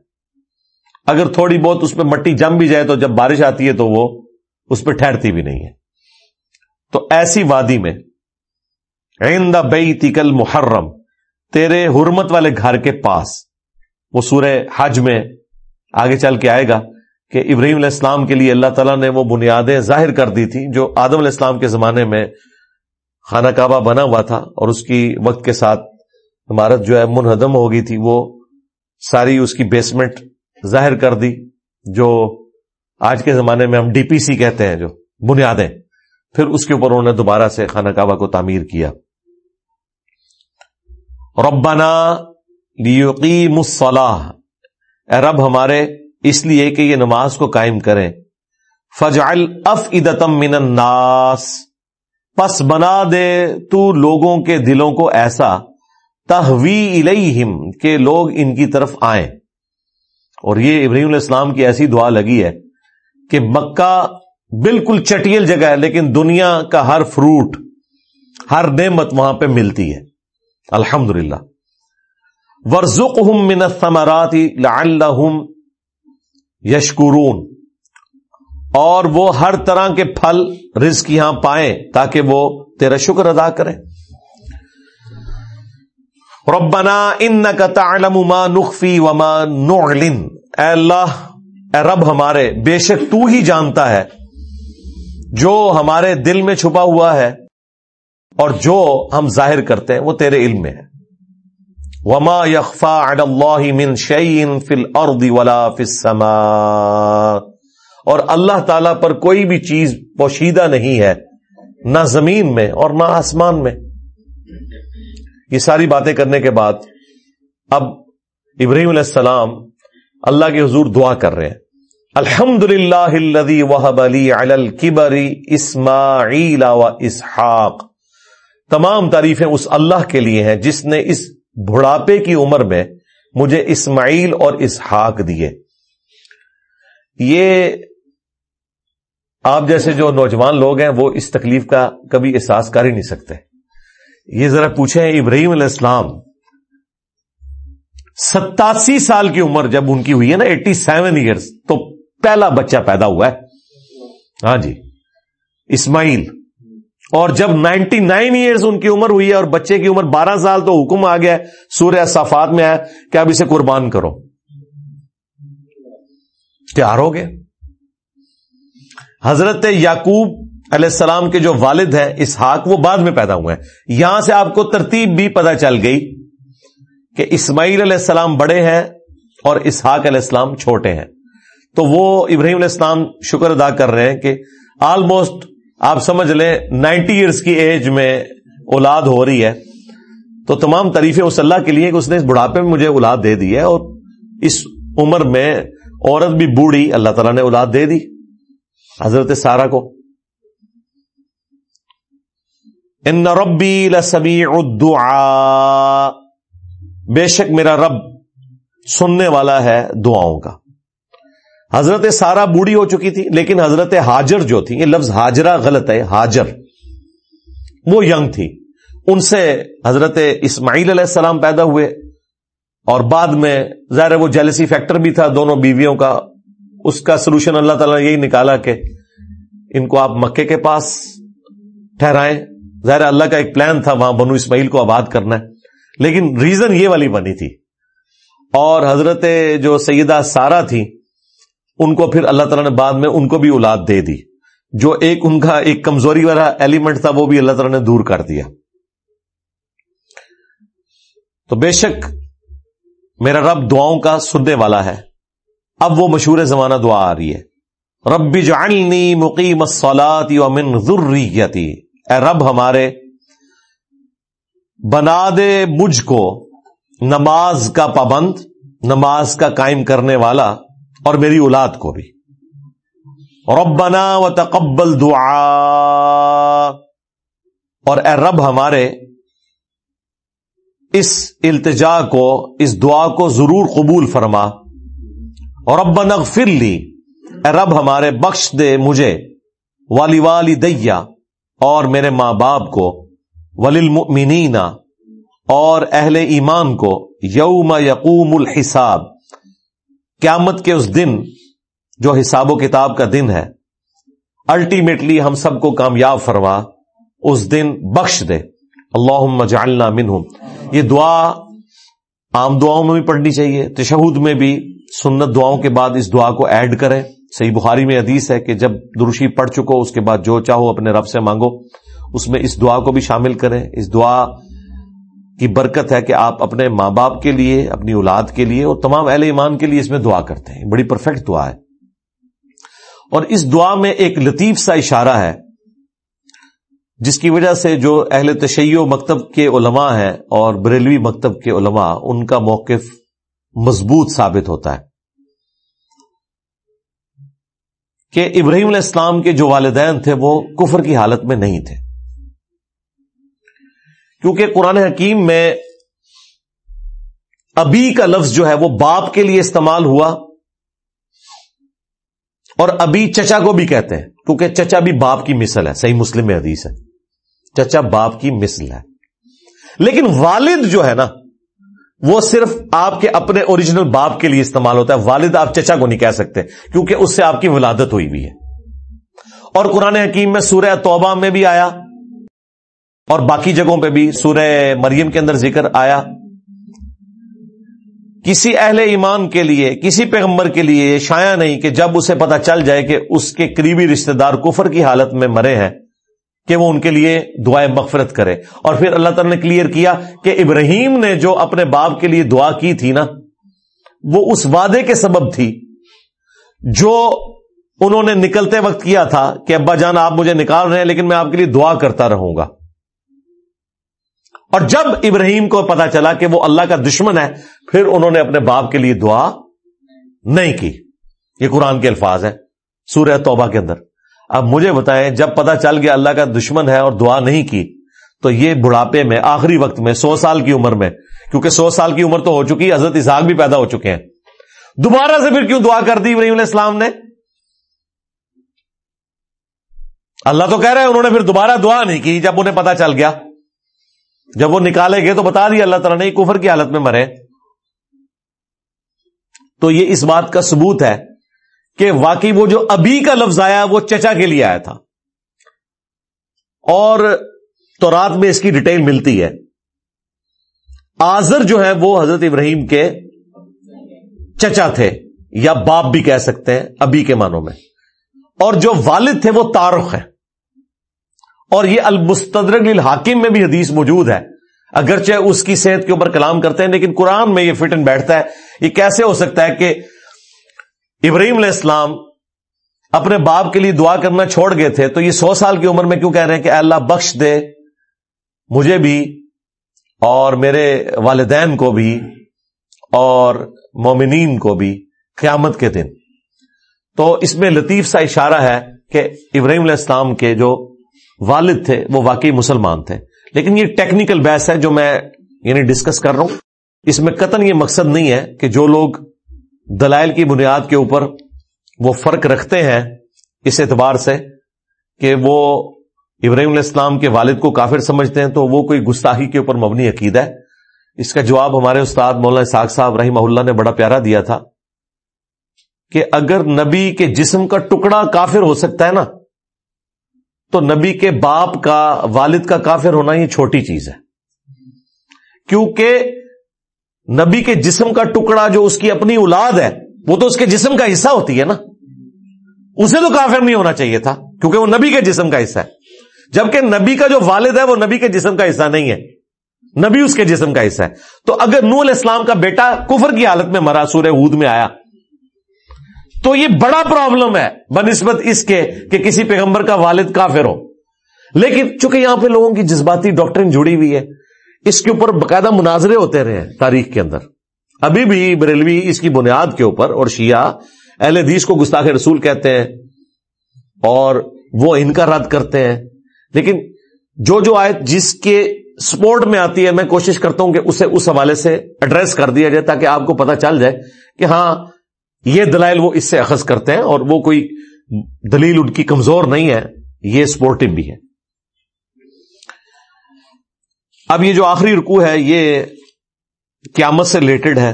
اگر تھوڑی بہت اس پہ مٹی جم بھی جائے تو جب بارش آتی ہے تو وہ اس پہ ٹھہرتی بھی نہیں ہے۔ تو ایسی وادی میں، عند بیتک المحرم، تیرے حرمت والے گھر کے پاس وہ سورہ حج میں آگے چل کے آئے گا کہ ابراہیم علیہ السلام کے لیے اللہ تعالیٰ نے وہ بنیادیں ظاہر کر دی تھی جو آدم علیہ السلام کے زمانے میں خانہ کعبہ بنا ہوا تھا اور اس کی وقت کے ساتھ عمارت جو ہے منہدم ہو گئی تھی، وہ ساری اس کی بیسمنٹ ظاہر کر دی، جو آج کے زمانے میں ہم ڈی پی سی کہتے ہیں، جو بنیادیں۔ پھر اس کے اوپر انہوں نے دوبارہ سے خانہ کعبہ کو تعمیر کیا۔ ربنا لیقیم الصلاح اے رب ہمارے، اس لیے کہ یہ نماز کو قائم کریں۔ فجعل افئدتم من الناس۔ پس بنا دے تو لوگوں کے دلوں کو ایسا۔ تحوی الیہم کہ لوگ ان کی طرف آئیں۔ اور یہ ابراہیم علیہ السلام کی ایسی دعا لگی ہے کہ مکہ بالکل چٹیل جگہ ہے، لیکن دنیا کا ہر فروٹ، ہر نعمت وہاں پہ ملتی ہے۔ الحمد للہ ورژ منت ثمراتی یشکرون اور وہ ہر طرح کے پھل رزق یہاں پائیں تاکہ وہ تیرا شکر ادا کریں۔ ربنا ان کا تعلم ما نخفی وما نعلن۔ اے اللہ، اے رب ہمارے، بے شک تو ہی جانتا ہے جو ہمارے دل میں چھپا ہوا ہے اور جو ہم ظاہر کرتے ہیں، وہ تیرے علم میں ہے۔ وما یخفا اللہ من شعین فل اردی ولا فسما اور اللہ تعالی پر کوئی بھی چیز پوشیدہ نہیں ہے، نہ زمین میں اور نہ آسمان میں۔ یہ ساری باتیں کرنے کے بعد، اب ابراہیم علیہ السلام اللہ کے حضور دعا کر رہے ہیں۔ الحمد للہ وحب علی الکبری اسماعیل و اسحاق۔ تمام تعریفیں اس اللہ کے لیے ہیں، جس نے اس بڑھاپے کی عمر میں مجھے اسماعیل اور اسحاق دیے۔ یہ آپ جیسے جو نوجوان لوگ ہیں وہ اس تکلیف کا کبھی احساس کر ہی نہیں سکتے۔ یہ ذرا پوچھیں ابراہیم علیہ السلام۔ ستاسی سال کی عمر جب ان کی ہوئی ہے نا، ایٹی سیون ایئرس تو پہلا بچہ پیدا ہوا ہے۔ ہاں جی اسماعیل۔ اور جب نائنٹی نائن ایئرس ان کی عمر ہوئی ہے اور بچے کی عمر بارہ سال تو حکم آ گیا سورہ صافات میں آیا کہ اب اسے قربان کرو۔ تیار ہو گئے۔ حضرت یعقوب علیہ السلام کے جو والد ہیں، اسحاق، وہ بعد میں پیدا ہوئے ہیں۔ یہاں سے آپ کو ترتیب بھی پتہ چل گئی کہ اسماعیل علیہ السلام بڑے ہیں اور اسحاق علیہ السلام چھوٹے ہیں۔ تو وہ ابراہیم علیہ السلام شکر ادا کر رہے ہیں کہ آلموسٹ آپ سمجھ لیں، نائنٹی ایئرس کی ایج میں اولاد ہو رہی ہے، تو تمام تعریفیں اس اللہ کے لیے کہ اس نے اس بڑھاپے میں مجھے اولاد دے دی ہے اور اس عمر میں عورت بھی بوڑھی، اللہ تعالیٰ نے اولاد دے دی حضرت سارا کو۔ ان ربی لسمی الدعاء، بے شک میرا رب سننے والا ہے دعاؤں کا۔ حضرت سارا بوڑھی ہو چکی تھی، لیکن حضرت حاجر جو تھی، یہ لفظ حاجرہ غلط ہے، حاجر۔ وہ ینگ تھی۔ ان سے حضرت اسماعیل علیہ السلام پیدا ہوئے۔ اور بعد میں ظاہر وہ جیلسی فیکٹر بھی تھا دونوں بیویوں کا۔ اس کا سولوشن اللہ تعالیٰ نے یہی نکالا کہ ان کو آپ مکے کے پاس ٹھہرائیں۔ ظاہر اللہ کا ایک پلان تھا، وہاں بنو اسماعیل کو آباد کرنا ہے۔ لیکن ریزن یہ والی بنی تھی۔ اور حضرت جو سیدہ سارا تھی ان کو پھر اللہ تعالیٰ نے بعد میں ان کو بھی اولاد دے دی۔ جو ایک ان کا ایک کمزوری والا ایلیمنٹ تھا، وہ بھی اللہ تعالیٰ نے دور کر دیا۔ تو بے شک میرا رب دعاؤں کا سننے والا ہے۔ اب وہ مشہور زمانہ دعا آ رہی ہے۔ رب جعلنی مقیم الصلاة ومن ذریتی۔ اے رب ہمارے، بنا دے مجھ کو نماز کا پابند، نماز کا قائم کرنے والا۔ اور میری اولاد کو بھی۔ ربنا و تقبل دعا۔ اور اے رب ہمارے، اس التجا کو، اس دعا کو ضرور قبول فرما۔ اور رب اغفر لی۔ اے رب ہمارے، بخش دے مجھے۔ والی والی دیا اور میرے ماں باپ کو۔ ولیل اور اہل ایمان کو۔ یوم یقوم الحساب۔ قیامت کے اس دن جو حساب و کتاب کا دن ہے الٹیمیٹلی ہم سب کو کامیاب فرما، اس دن بخش دے۔ اللہ جعلنا منہم۔ یہ دعا عام دعاؤں میں بھی پڑھنی چاہیے، تشہد میں بھی سنت دعاؤں کے بعد اس دعا کو ایڈ کریں۔ صحیح بخاری میں حدیث ہے کہ جب دروشی پڑھ چکو، اس کے بعد جو چاہو اپنے رب سے مانگو، اس میں اس دعا کو بھی شامل کریں۔ اس دعا کی برکت ہے کہ آپ اپنے ماں باپ کے لیے، اپنی اولاد کے لیے اور تمام اہل ایمان کے لیے اس میں دعا کرتے ہیں۔ بڑی پرفیکٹ دعا ہے۔ اور اس دعا میں ایک لطیف سا اشارہ ہے، جس کی وجہ سے جو اہل تشیع مکتب کے علماء ہیں اور بریلوی مکتب کے علماء، ان کا موقف مضبوط ثابت ہوتا ہے۔ کہ ابراہیم علیہ السلام کے جو والدین تھے، وہ کفر کی حالت میں نہیں تھے۔ کیونکہ قرآن حکیم میں ابھی کا لفظ جو ہے وہ باپ کے لیے استعمال ہوا اور ابھی چچا کو بھی کہتے ہیں، کیونکہ چچا بھی باپ کی مثل ہے، صحیح مسلم میں حدیث ہے۔ چچا باپ کی مثل ہے۔ لیکن والد جو ہے نا، وہ صرف آپ کے اپنے اوریجنل باپ کے لیے استعمال ہوتا ہے۔ والد آپ چچا کو نہیں کہہ سکتے، کیونکہ اس سے آپ کی ولادت ہوئی ہوئی ہے۔ اور قرآن حکیم میں سورہ توبہ میں بھی آیا۔ اور باقی جگہوں پہ بھی سورہ مریم کے اندر ذکر آیا۔ کسی اہل ایمان کے لیے، کسی پیغمبر کے لیے یہ شایا نہیں کہ جب اسے پتا چل جائے کہ اس کے قریبی رشتہ دار کفر کی حالت میں مرے ہیں کہ وہ ان کے لیے دعائیں مغفرت کرے۔ اور پھر اللہ تعالی نے کلیئر کیا کہ ابراہیم نے جو اپنے باپ کے لیے دعا کی تھی نا، وہ اس وعدے کے سبب تھی۔ جو انہوں نے نکلتے وقت کیا تھا کہ ابا جان آپ مجھے نکال رہے ہیں لیکن میں آپ کے لیے دعا کرتا رہوں گا۔ اور جب ابراہیم کو پتا چلا کہ وہ اللہ کا دشمن ہے، پھر انہوں نے اپنے باپ کے لیے دعا نہیں کی۔ یہ قرآن کے الفاظ ہے سورہ توبہ کے اندر۔ اب مجھے بتائیں، جب پتا چل گیا اللہ کا دشمن ہے اور دعا نہیں کی، تو یہ بڑھاپے میں، آخری وقت میں، سو سال کی عمر میں، کیونکہ سو سال کی عمر تو ہو چکی، حضرت اسحاق بھی پیدا ہو چکے ہیں۔ دوبارہ سے پھر کیوں دعا کر دی ابراہیم علیہ السلام نے؟ اللہ تو کہہ رہے ہیں انہوں نے پھر دوبارہ دعا نہیں کی، جب انہیں پتا چل گیا۔ جب وہ نکالے گئے تو بتا دیا اللہ تعالیٰ نے کفر کی حالت میں مرے۔ تو یہ اس بات کا ثبوت ہے کہ واقعی وہ جو ابھی کا لفظ آیا وہ چچا کے لیے آیا تھا۔ اور تو رات میں اس کی ڈیٹیل ملتی ہے۔ آزر جو ہے وہ حضرت ابراہیم کے چچا تھے یا باپ بھی کہہ سکتے ہیں ابھی کے معنوں میں۔ اور جو والد تھے وہ تارخ ہیں۔ اور یہ المستدرک الحاکم میں بھی حدیث موجود ہے۔ اگرچہ اس کی صحت کے اوپر کلام کرتے ہیں، لیکن قرآن میں یہ فٹ ان بیٹھتا ہے۔ یہ کیسے ہو سکتا ہے کہ ابراہیم علیہ السلام اپنے باپ کے لیے دعا کرنا چھوڑ گئے تھے، تو یہ سو سال کی عمر میں کیوں کہہ رہے ہیں کہ اللہ بخش دے، مجھے بھی اور میرے والدین کو بھی اور مومنین کو بھی قیامت کے دن۔ تو اس میں لطیف سا اشارہ ہے کہ ابراہیم علیہ السلام کے جو والد تھے، وہ واقعی مسلمان تھے۔ لیکن یہ ٹیکنیکل بحث ہے جو میں یعنی ڈسکس کر رہا ہوں۔ اس میں قطن یہ مقصد نہیں ہے کہ جو لوگ دلائل کی بنیاد کے اوپر وہ فرق رکھتے ہیں اس اعتبار سے کہ وہ ابراہیم علیہ السلام کے والد کو کافر سمجھتے ہیں تو وہ کوئی گستاخی کے اوپر مبنی عقید ہے۔ اس کا جواب ہمارے استاد مولانا ساگ صاحب رحمہ اللہ نے بڑا پیارا دیا تھا کہ اگر نبی کے جسم کا ٹکڑا کافر ہو سکتا ہے نا تو نبی کے باپ کا والد کا کافر ہونا یہ چھوٹی چیز ہے۔ کیونکہ نبی کے جسم کا ٹکڑا جو اس کی اپنی اولاد ہے، وہ تو اس کے جسم کا حصہ ہوتی ہے نا۔ اسے تو کافر نہیں ہونا چاہیے تھا، کیونکہ وہ نبی کے جسم کا حصہ ہے۔ جبکہ نبی کا جو والد ہے، وہ نبی کے جسم کا حصہ نہیں ہے۔ نبی اس کے جسم کا حصہ ہے۔ تو اگر نور الاسلام کا بیٹا کفر کی حالت میں مرا، سورہ ہود میں آیا تو یہ بڑا پرابلم ہے، بنسبت اس کے کہ کسی پیغمبر کا والد کافر ہو۔ لیکن چونکہ یہاں پہ لوگوں کی جذباتی ڈاکٹرنگ جڑی ہوئی ہے، اس کے اوپر باقاعدہ مناظرے ہوتے رہے ہیں تاریخ کے اندر۔ ابھی بھی بریلوی اس کی بنیاد کے اوپر اور شیعہ اہل حدیث کو گستاخ رسول کہتے ہیں اور وہ ان کا رد کرتے ہیں۔ لیکن جو جو آیت جس کے سپورٹ میں آتی ہے، میں کوشش کرتا ہوں کہ اسے اس حوالے سے ایڈریس کر دیا جائے تاکہ آپ کو پتا چل جائے کہ ہاں یہ دلائل وہ اس سے اخذ کرتے ہیں اور وہ کوئی دلیل ان کی کمزور نہیں ہے، یہ سپورٹو بھی ہے۔ اب یہ جو آخری رکو ہے، یہ قیامت سے ریلیٹڈ ہے۔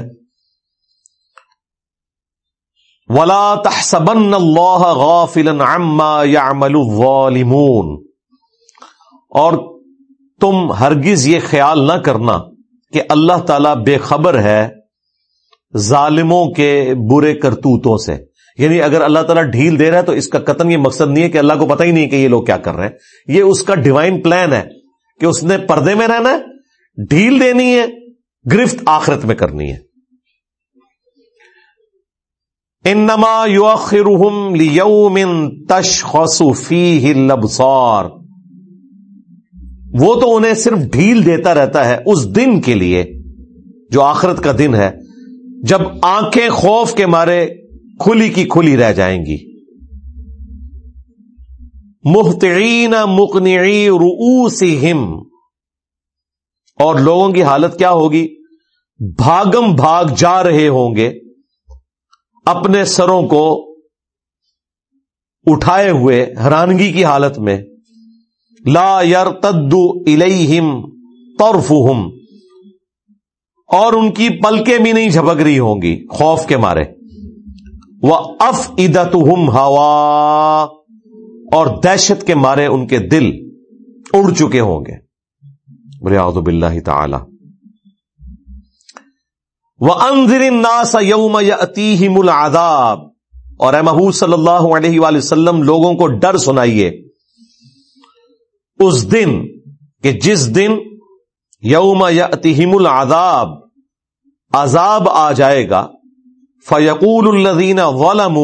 ولا تحسبن اللہ غافلا عما يعمل الظالمون۔ اور تم ہرگز یہ خیال نہ کرنا کہ اللہ تعالی بے خبر ہے ظالموں کے برے کرتوتوں سے۔ یعنی اگر اللہ تعالیٰ ڈھیل دے رہا ہے تو اس کا قتل یہ مقصد نہیں ہے کہ اللہ کو پتہ ہی نہیں کہ یہ لوگ کیا کر رہے ہیں۔ یہ اس کا ڈیوائن پلان ہے کہ اس نے پردے میں رہنا ہے، ڈھیل دینی ہے، گرفت آخرت میں کرنی ہے۔ انما یوخرهم لیوم تشخص فیہ الابصار۔ وہ تو انہیں صرف ڈھیل دیتا رہتا ہے اس دن کے لیے، جو آخرت کا دن ہے۔ جب آنکھیں خوف کے مارے کھلی کی کھلی رہ جائیں گی۔ محتعین مقنعی رؤوسہم۔ اور لوگوں کی حالت کیا ہوگی؟ بھاگم بھاگ جا رہے ہوں گے۔ اپنے سروں کو اٹھائے ہوئے حیرانگی کی حالت میں۔ لا یار تدو الم اور ان کی پلکیں بھی نہیں جھپک رہی ہوں گی، خوف کے مارے۔ وہ اف ادت ہوا اور دہشت کے مارے ان کے دل اڑ چکے ہوں گے۔ بریاد بلّہ تعالی۔ وہ انضر ناسا یوم یتیم العذاب۔ اور اے محبوب صلی اللہ علیہ وآلہ وسلم، لوگوں کو ڈر سنائیے۔ اس دن، کہ جس دن یوم یتیم العذاب عذاب آ جائے گا، فیقول الدین ولم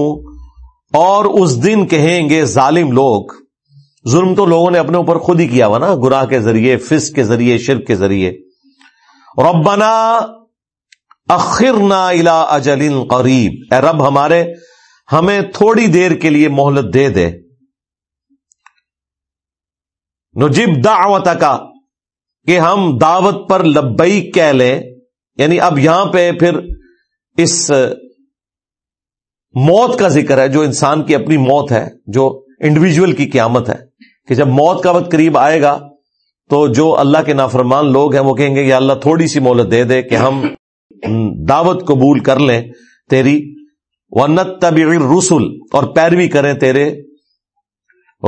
اور اس دن کہیں گے ظالم لوگ، ظلم تو لوگوں نے اپنے اوپر خود ہی کیا ہوا نا گراہ کے ذریعے فس کے ذریعے، شرک کے ذریعے۔ ربنا اخرنا الى اجل قریب۔ اے رب ہمارے، ہمیں تھوڑی دیر کے لیے مہلت دے دے۔ نجیب دعوت کا کہ ہم دعوت پر لبئی کہہ لیں۔ یعنی اب یہاں پہ پھر اس موت کا ذکر ہے، جو انسان کی اپنی موت ہے، جو انڈیویجل کی قیامت ہے۔ کہ جب موت کا وقت قریب آئے گا، تو جو اللہ کے نافرمان لوگ ہیں، وہ کہیں گے کہ اللہ تھوڑی سی مہلت دے دے کہ ہم دعوت قبول کر لیں تیری۔ ونت طبی رسول اور پیروی کریں تیرے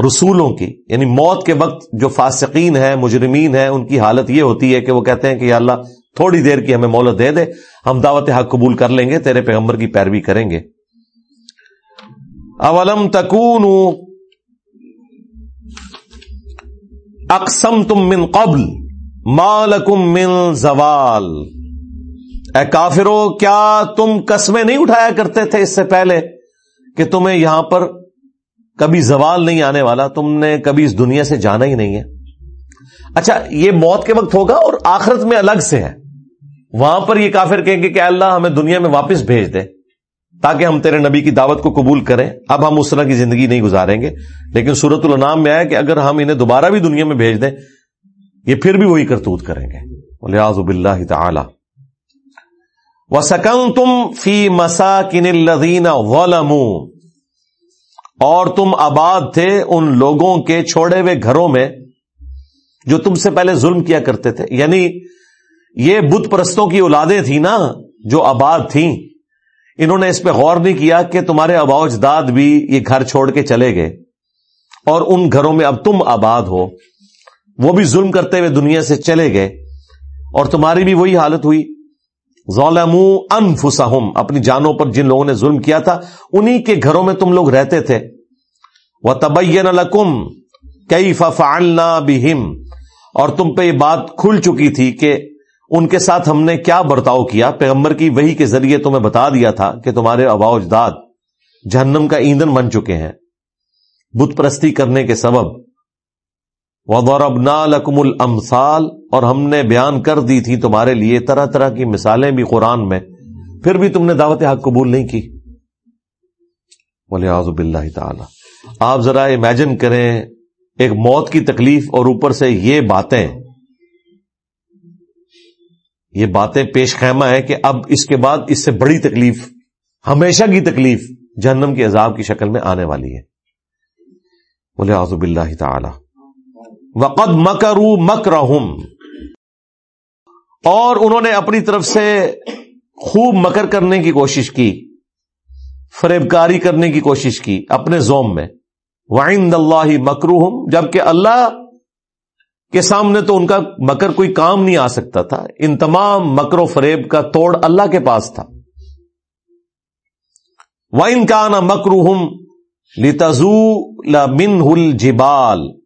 رسولوں کی یعنی موت کے وقت جو فاسقین ہیں، مجرمین ہیں، ان کی حالت یہ ہوتی ہے کہ وہ کہتے ہیں کہ یا اللہ تھوڑی دیر کی ہمیں مولت دے دے، ہم دعوت حق قبول کر لیں گے، تیرے پیغمبر کی پیروی کریں گے۔ اولم تکون اقسم تم من قبل مالکم من زوال۔ اے کافرو، کیا تم قسمیں نہیں اٹھایا کرتے تھے اس سے پہلے کہ تمہیں یہاں پر کبھی زوال نہیں آنے والا، تم نے کبھی اس دنیا سے جانا ہی نہیں ہے۔ اچھا یہ موت کے وقت ہوگا اور آخرت میں الگ سے ہے۔ وہاں پر یہ کافر کہیں گے کہ اللہ، ہمیں دنیا میں واپس بھیج دے تاکہ ہم تیرے نبی کی دعوت کو قبول کریں۔ اب ہم اس طرح کی زندگی نہیں گزاریں گے۔ لیکن سورت النام میں آیا کہ اگر ہم انہیں دوبارہ بھی دنیا میں بھیج دیں، یہ پھر بھی وہی کرتوت کریں گے۔ اللہ تعالی۔ سکن تم فی مسا کن اور تم آباد تھے ان لوگوں کے چھوڑے ہوئے گھروں میں جو تم سے پہلے ظلم کیا کرتے تھے۔ یعنی یہ بت پرستوں کی اولادیں تھیں نا جو آباد تھیں۔ انہوں نے اس پہ غور نہیں کیا کہ تمہارے اباؤ اجداد بھی یہ گھر چھوڑ کے چلے گئے۔ اور ان گھروں میں اب تم آباد ہو۔ وہ بھی ظلم کرتے ہوئے دنیا سے چلے گئے۔ اور تمہاری بھی وہی حالت ہوئی۔ ظلم انفسہم، اپنی جانوں پر جن لوگوں نے ظلم کیا تھا، انہی کے گھروں میں تم لوگ رہتے تھے۔ وہ تبین الکم کئی ففعلنا بہم اور تم پہ یہ بات کھل چکی تھی کہ ان کے ساتھ ہم نے کیا برتاؤ کیا۔ پیغمبر کی وہی کے ذریعے تمہیں بتا دیا تھا کہ تمہارے ابا اجداد جہنم کا ایندھن بن چکے ہیں۔ بت پرستی کرنے کے سبب وَضَرَبْنَا لَكُمُ الْأَمْثَالِ۔ اور ہم نے بیان کر دی تھی تمہارے لیے طرح طرح کی مثالیں بھی قرآن میں۔ پھر بھی تم نے دعوت حق قبول نہیں کی۔ بولے آزب تعالی آپ ذرا امیجن کریں ایک موت کی تکلیف اور اوپر سے یہ باتیں۔ یہ باتیں پیش خیمہ ہے کہ اب اس کے بعد اس سے بڑی تکلیف، ہمیشہ کی تکلیف جہنم کے عذاب کی شکل میں آنے والی ہے۔ بولے آزب اللہ تعالی وقد مکرو مکرہم اور انہوں نے اپنی طرف سے خوب مکر کرنے کی کوشش کی فریب کاری کرنے کی کوشش کی اپنے زوم میں۔ وائند اللہ مکروہم جبکہ اللہ کے سامنے تو ان کا مکر کوئی کام نہیں آ سکتا تھا۔ ان تمام مکر و فریب کا توڑ اللہ کے پاس تھا۔ وائن کا نا مکروہم لتزو لمن ہل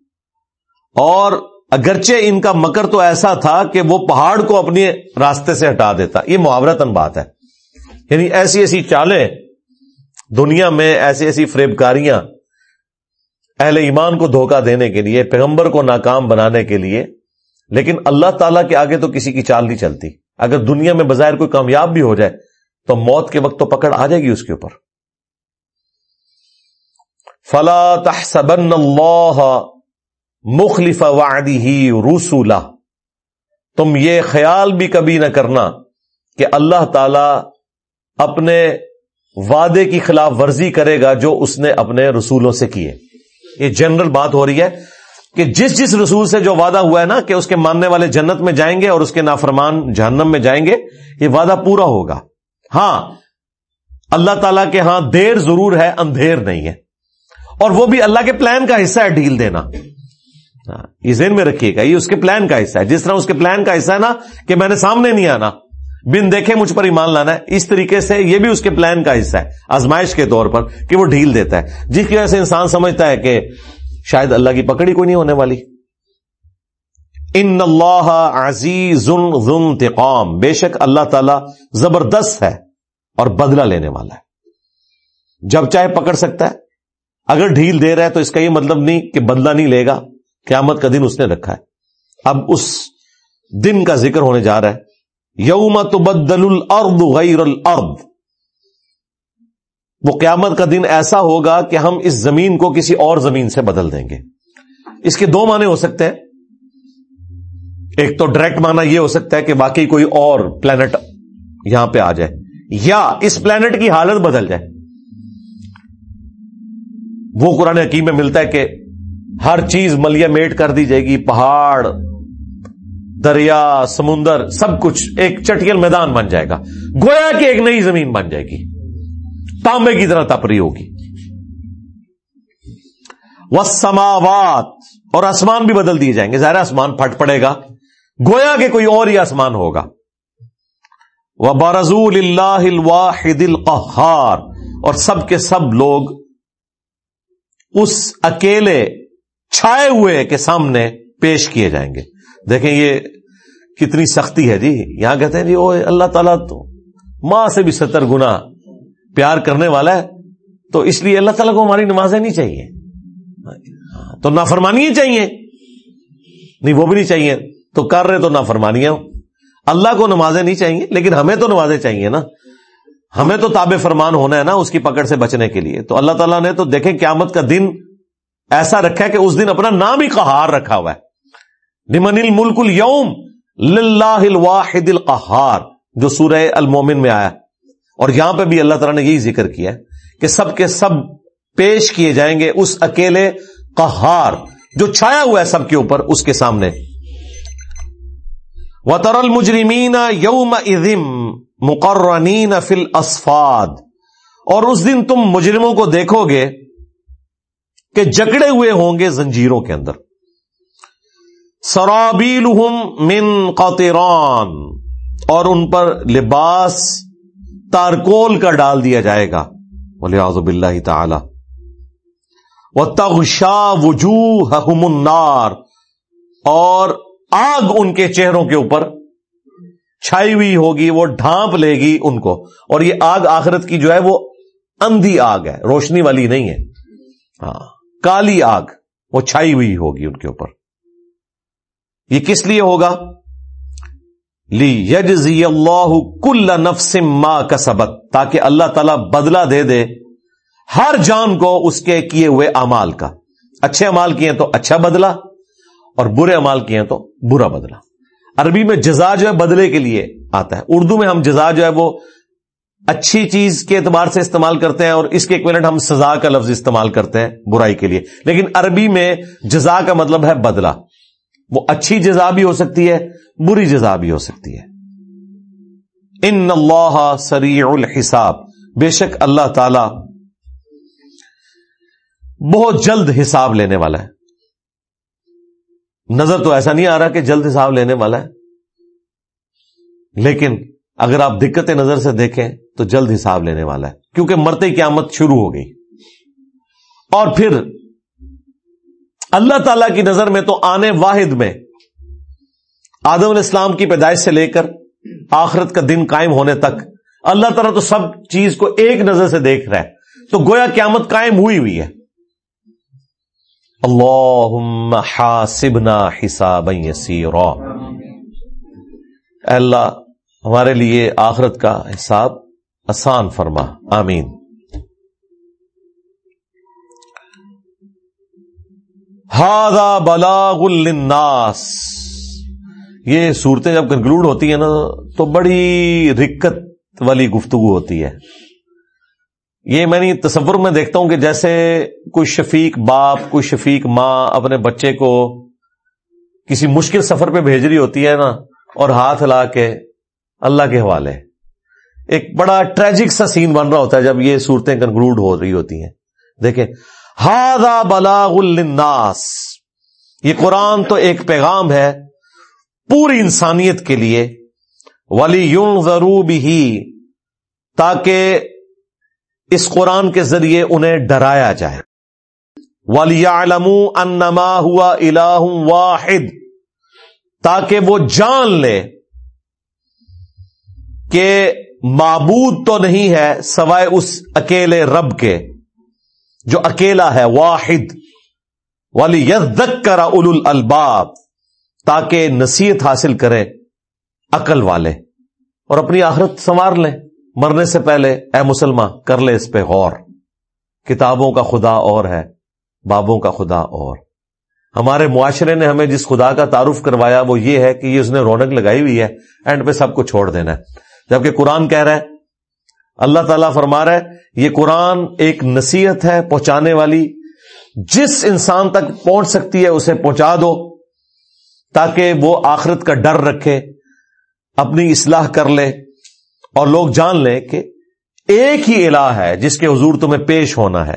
اور اگرچہ ان کا مکر تو ایسا تھا کہ وہ پہاڑ کو اپنے راستے سے ہٹا دیتا۔ یہ محاورتن بات ہے۔ یعنی ایسی ایسی چالیں دنیا میں ایسی ایسی فریبکاریاں اہل ایمان کو دھوکہ دینے کے لیے، پیغمبر کو ناکام بنانے کے لیے، لیکن اللہ تعالی کے آگے تو کسی کی چال نہیں چلتی۔ اگر دنیا میں بظاہر کوئی کامیاب بھی ہو جائے، تو موت کے وقت تو پکڑ آ جائے گی اس کے اوپر۔ فلا تحسبن اللہ مخلف وعدی ہی رسولہ تم یہ خیال بھی کبھی نہ کرنا کہ اللہ تعالی اپنے وعدے کی خلاف ورزی کرے گا جو اس نے اپنے رسولوں سے کیے یہ جنرل بات ہو رہی ہے کہ جس جس رسول سے جو وعدہ ہوا ہے نا کہ اس کے ماننے والے جنت میں جائیں گے اور اس کے نافرمان جہنم میں جائیں گے، یہ وعدہ پورا ہوگا۔ ہاں اللہ تعالی کے ہاں دیر ضرور ہے، اندھیر نہیں ہے۔ اور وہ بھی اللہ کے پلان کا حصہ ہے ڈھیل دینا۔ ہاں، یہ ذہن میں رکھیے گا، یہ اس کے پلان کا حصہ ہے۔ جس طرح اس کے پلان کا حصہ ہے نا کہ میں نے سامنے نہیں آنا، بن دیکھے مجھ پر ایمان لانا ہے، اس طریقے سے یہ بھی اس کے پلان کا حصہ ہے، آزمائش کے طور پر کہ وہ ڈھیل دیتا ہے۔ جس کی وجہ سے انسان سمجھتا ہے کہ شاید اللہ کی پکڑی کوئی نہیں ہونے والی۔ ان اللہ عزیز انتقام۔ بے شک اللہ تعالی زبردست ہے اور بدلہ لینے والا ہے۔ جب چاہے پکڑ سکتا ہے، اگر ڈھیل دے رہا ہے تو اس کا یہ مطلب نہیں کہ بدلہ نہیں لے گا۔ قیامت کا دن اس نے رکھا ہے۔ اب اس دن کا ذکر ہونے جا رہا ہے۔ یوم تبدل الارض غیر الارض۔ وہ قیامت کا دن ایسا ہوگا کہ ہم اس زمین کو کسی اور زمین سے بدل دیں گے۔ اس کے دو معنی ہو سکتے ہیں۔ ایک تو ڈائریکٹ معنی یہ ہو سکتا ہے کہ باقی کوئی اور پلانٹ یہاں پہ آ جائے۔ یا اس پلانٹ کی حالت بدل جائے۔ وہ قرآن حکیم میں ملتا ہے کہ ہر چیز ملیا میٹ کر دی جائے گی، پہاڑ، دریا، سمندر، سب کچھ ایک چٹیل میدان بن جائے گا۔ گویا کہ ایک نئی زمین بن جائے گی۔ تانبے کی طرح تپری ہوگی۔ وہ سماوات اور آسمان بھی بدل دیے جائیں گے۔ ظاہر آسمان پھٹ پڑے گا۔ گویا کہ کوئی اور ہی آسمان ہوگا۔ وہ بارزول اللہ الواحد القہار اور سب کے سب لوگ اس اکیلے چھائے ہوئے کے سامنے پیش کیے جائیں گے۔ دیکھیں یہ کتنی سختی ہے جی۔ یہاں کہتے ہیں جی وہ اللہ تعالیٰ تو ماں سے بھی ستر گنا پیار کرنے والا ہے، تو اس لیے اللہ تعالیٰ کو ہماری نمازیں نہیں چاہیے۔ تو نافرمانی چاہیے۔ نہیں، وہ بھی نہیں چاہیے۔ تو کر رہے تو نافرمانیاں۔ اللہ کو نمازیں نہیں چاہیے، لیکن ہمیں تو نمازیں چاہیے نا۔ ہمیں تو تاب فرمان ہونا ہے نا اس کی پکڑ سے بچنے کے لیے۔ تو اللہ تعالیٰ نے تو دیکھیں قیامت کا دن ایسا رکھا ہے کہ اس دن اپنا نام ہی قہار رکھا ہوا ہے۔ نمن الملک اليوم للہ الواحد القہار، جو سورہ المومن میں آیا اور یہاں پہ بھی اللہ تعالیٰ نے یہی ذکر کیا ہے کہ سب کے سب پیش کیے جائیں گے اس اکیلے قہار جو چھایا ہوا ہے سب کے اوپر اس کے سامنے۔ و ترل مجرمین یوم ازم مقررین فل اسفاد اور اس دن تم مجرموں کو دیکھو گے کہ جکڑے ہوئے ہوں گے زنجیروں کے اندر۔ سرابیل من قطران، اور ان پر لباس تارکول کا ڈال دیا جائے گا۔ بولے آزب اللہ تعالی۔ وہ تغشا وجوہ النار، اور آگ ان کے چہروں کے اوپر چھائی ہوئی ہوگی، وہ ڈھانپ لے گی ان کو۔ اور یہ آگ آخرت کی جو ہے وہ اندھی آگ ہے، روشنی والی نہیں ہے۔ ہاں۔ کالی آگ، وہ چھائی ہوئی ہوگی ان کے اوپر۔ یہ کس لیے ہوگا؟ لی یجزی اللہ کل نفسم ما کا سبق تاکہ اللہ تعالی بدلہ دے دے ہر جان کو اس کے کیے ہوئے امال کا۔ اچھے امال کیے تو اچھا بدلا اور برے امال کیے تو برا بدلا عربی میں جزا جو ہے بدلے کے لیے آتا ہے، اردو میں ہم جزا جو ہے وہ اچھی چیز کے اعتبار سے استعمال کرتے ہیں اور اس کے ایک ہم سزا کا لفظ استعمال کرتے ہیں برائی کے لیے۔ لیکن عربی میں جزا کا مطلب ہے بدلہ۔ وہ اچھی جزا بھی ہو سکتی ہے، بری جزا بھی ہو سکتی ہے۔ ان اللہ سریع الحساب۔ بے شک اللہ تعالی بہت جلد حساب لینے والا ہے۔ نظر تو ایسا نہیں آ رہا کہ جلد حساب لینے والا ہے۔ لیکن اگر آپ دقت نظر سے دیکھیں تو جلد حساب لینے والا ہے۔ کیونکہ مرتے قیامت شروع ہو گئی۔ اور پھر اللہ تعالی کی نظر میں تو آنے واحد میں آدم علیہ السلام کی پیدائش سے لے کر آخرت کا دن قائم ہونے تک اللہ تعالیٰ تو سب چیز کو ایک نظر سے دیکھ رہا ہے۔ تو گویا قیامت قائم ہوئی ہوئی ہے۔ اللہ حاسبنا حساب یسیرا۔ اللہ، ہمارے لیے آخرت کا حساب آسان فرما، آمین۔ ہادا بلاغ الناس یہ صورتیں جب کنکلوڈ ہوتی ہیں نا، تو بڑی رکت والی گفتگو ہوتی ہے۔ یہ میں نے تصور میں دیکھتا ہوں کہ جیسے کوئی شفیق باپ، کوئی شفیق ماں اپنے بچے کو کسی مشکل سفر پہ بھیج رہی ہوتی ہے نا، اور ہاتھ لا کے اللہ کے حوالے۔ ایک بڑا ٹریجک سا سین بن رہا ہوتا ہے جب یہ صورتیں کنکلوڈ ہو رہی ہوتی ہیں۔ دیکھیں ہادا بلاغ الناس یہ قرآن تو ایک پیغام ہے پوری انسانیت کے لیے۔ ولی یوں ضرور بھی تاکہ اس قرآن کے ذریعے انہیں ڈرایا جائے۔ ولی عالم انما ہوا الہ واحد۔ تاکہ وہ جان لے کہ معبود تو نہیں ہے سوائے اس اکیلے رب کے، جو اکیلا ہے، واحد۔ والی یزک کرا اول الباب تاکہ نصیحت حاصل کرے عقل والے۔ اور اپنی آخرت سنوار لیں۔ مرنے سے پہلے اے مسلمان کر لے اس پہ غور۔ کتابوں کا خدا اور ہے، بابوں کا خدا اور۔ ہمارے معاشرے نے ہمیں جس خدا کا تعارف کروایا، وہ یہ ہے کہ یہ اس نے رونق لگائی ہوئی ہے، اینڈ پہ سب کو چھوڑ دینا ہے۔ جبکہ قرآن کہہ رہا ہے، اللہ تعالیٰ فرما رہا ہے، یہ قرآن ایک نصیحت ہے پہنچانے والی۔ جس انسان تک پہنچ سکتی ہے، اسے پہنچا دو، تاکہ وہ آخرت کا ڈر رکھے، اپنی اصلاح کر لے۔ اور لوگ جان لیں کہ ایک ہی الہ ہے جس کے حضور تمہیں پیش ہونا ہے۔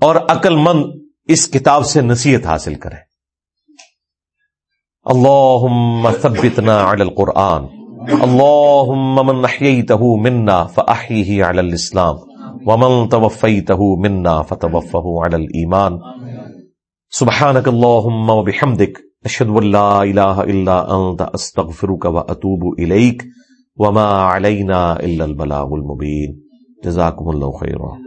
اور عقل مند اس کتاب سے نصیحت حاصل کرے۔ اللہ ثبتنا علی القرآن۔ اللهم من احييته منا فاحيه على الاسلام ومن توفيته منا فتوفه على الايمان سبحانك اللهم وبحمدك اشهد ان لا اله الا انت استغفرك واتوب اليك وما علينا الا البلاغ المبين جزاكم الله خيرا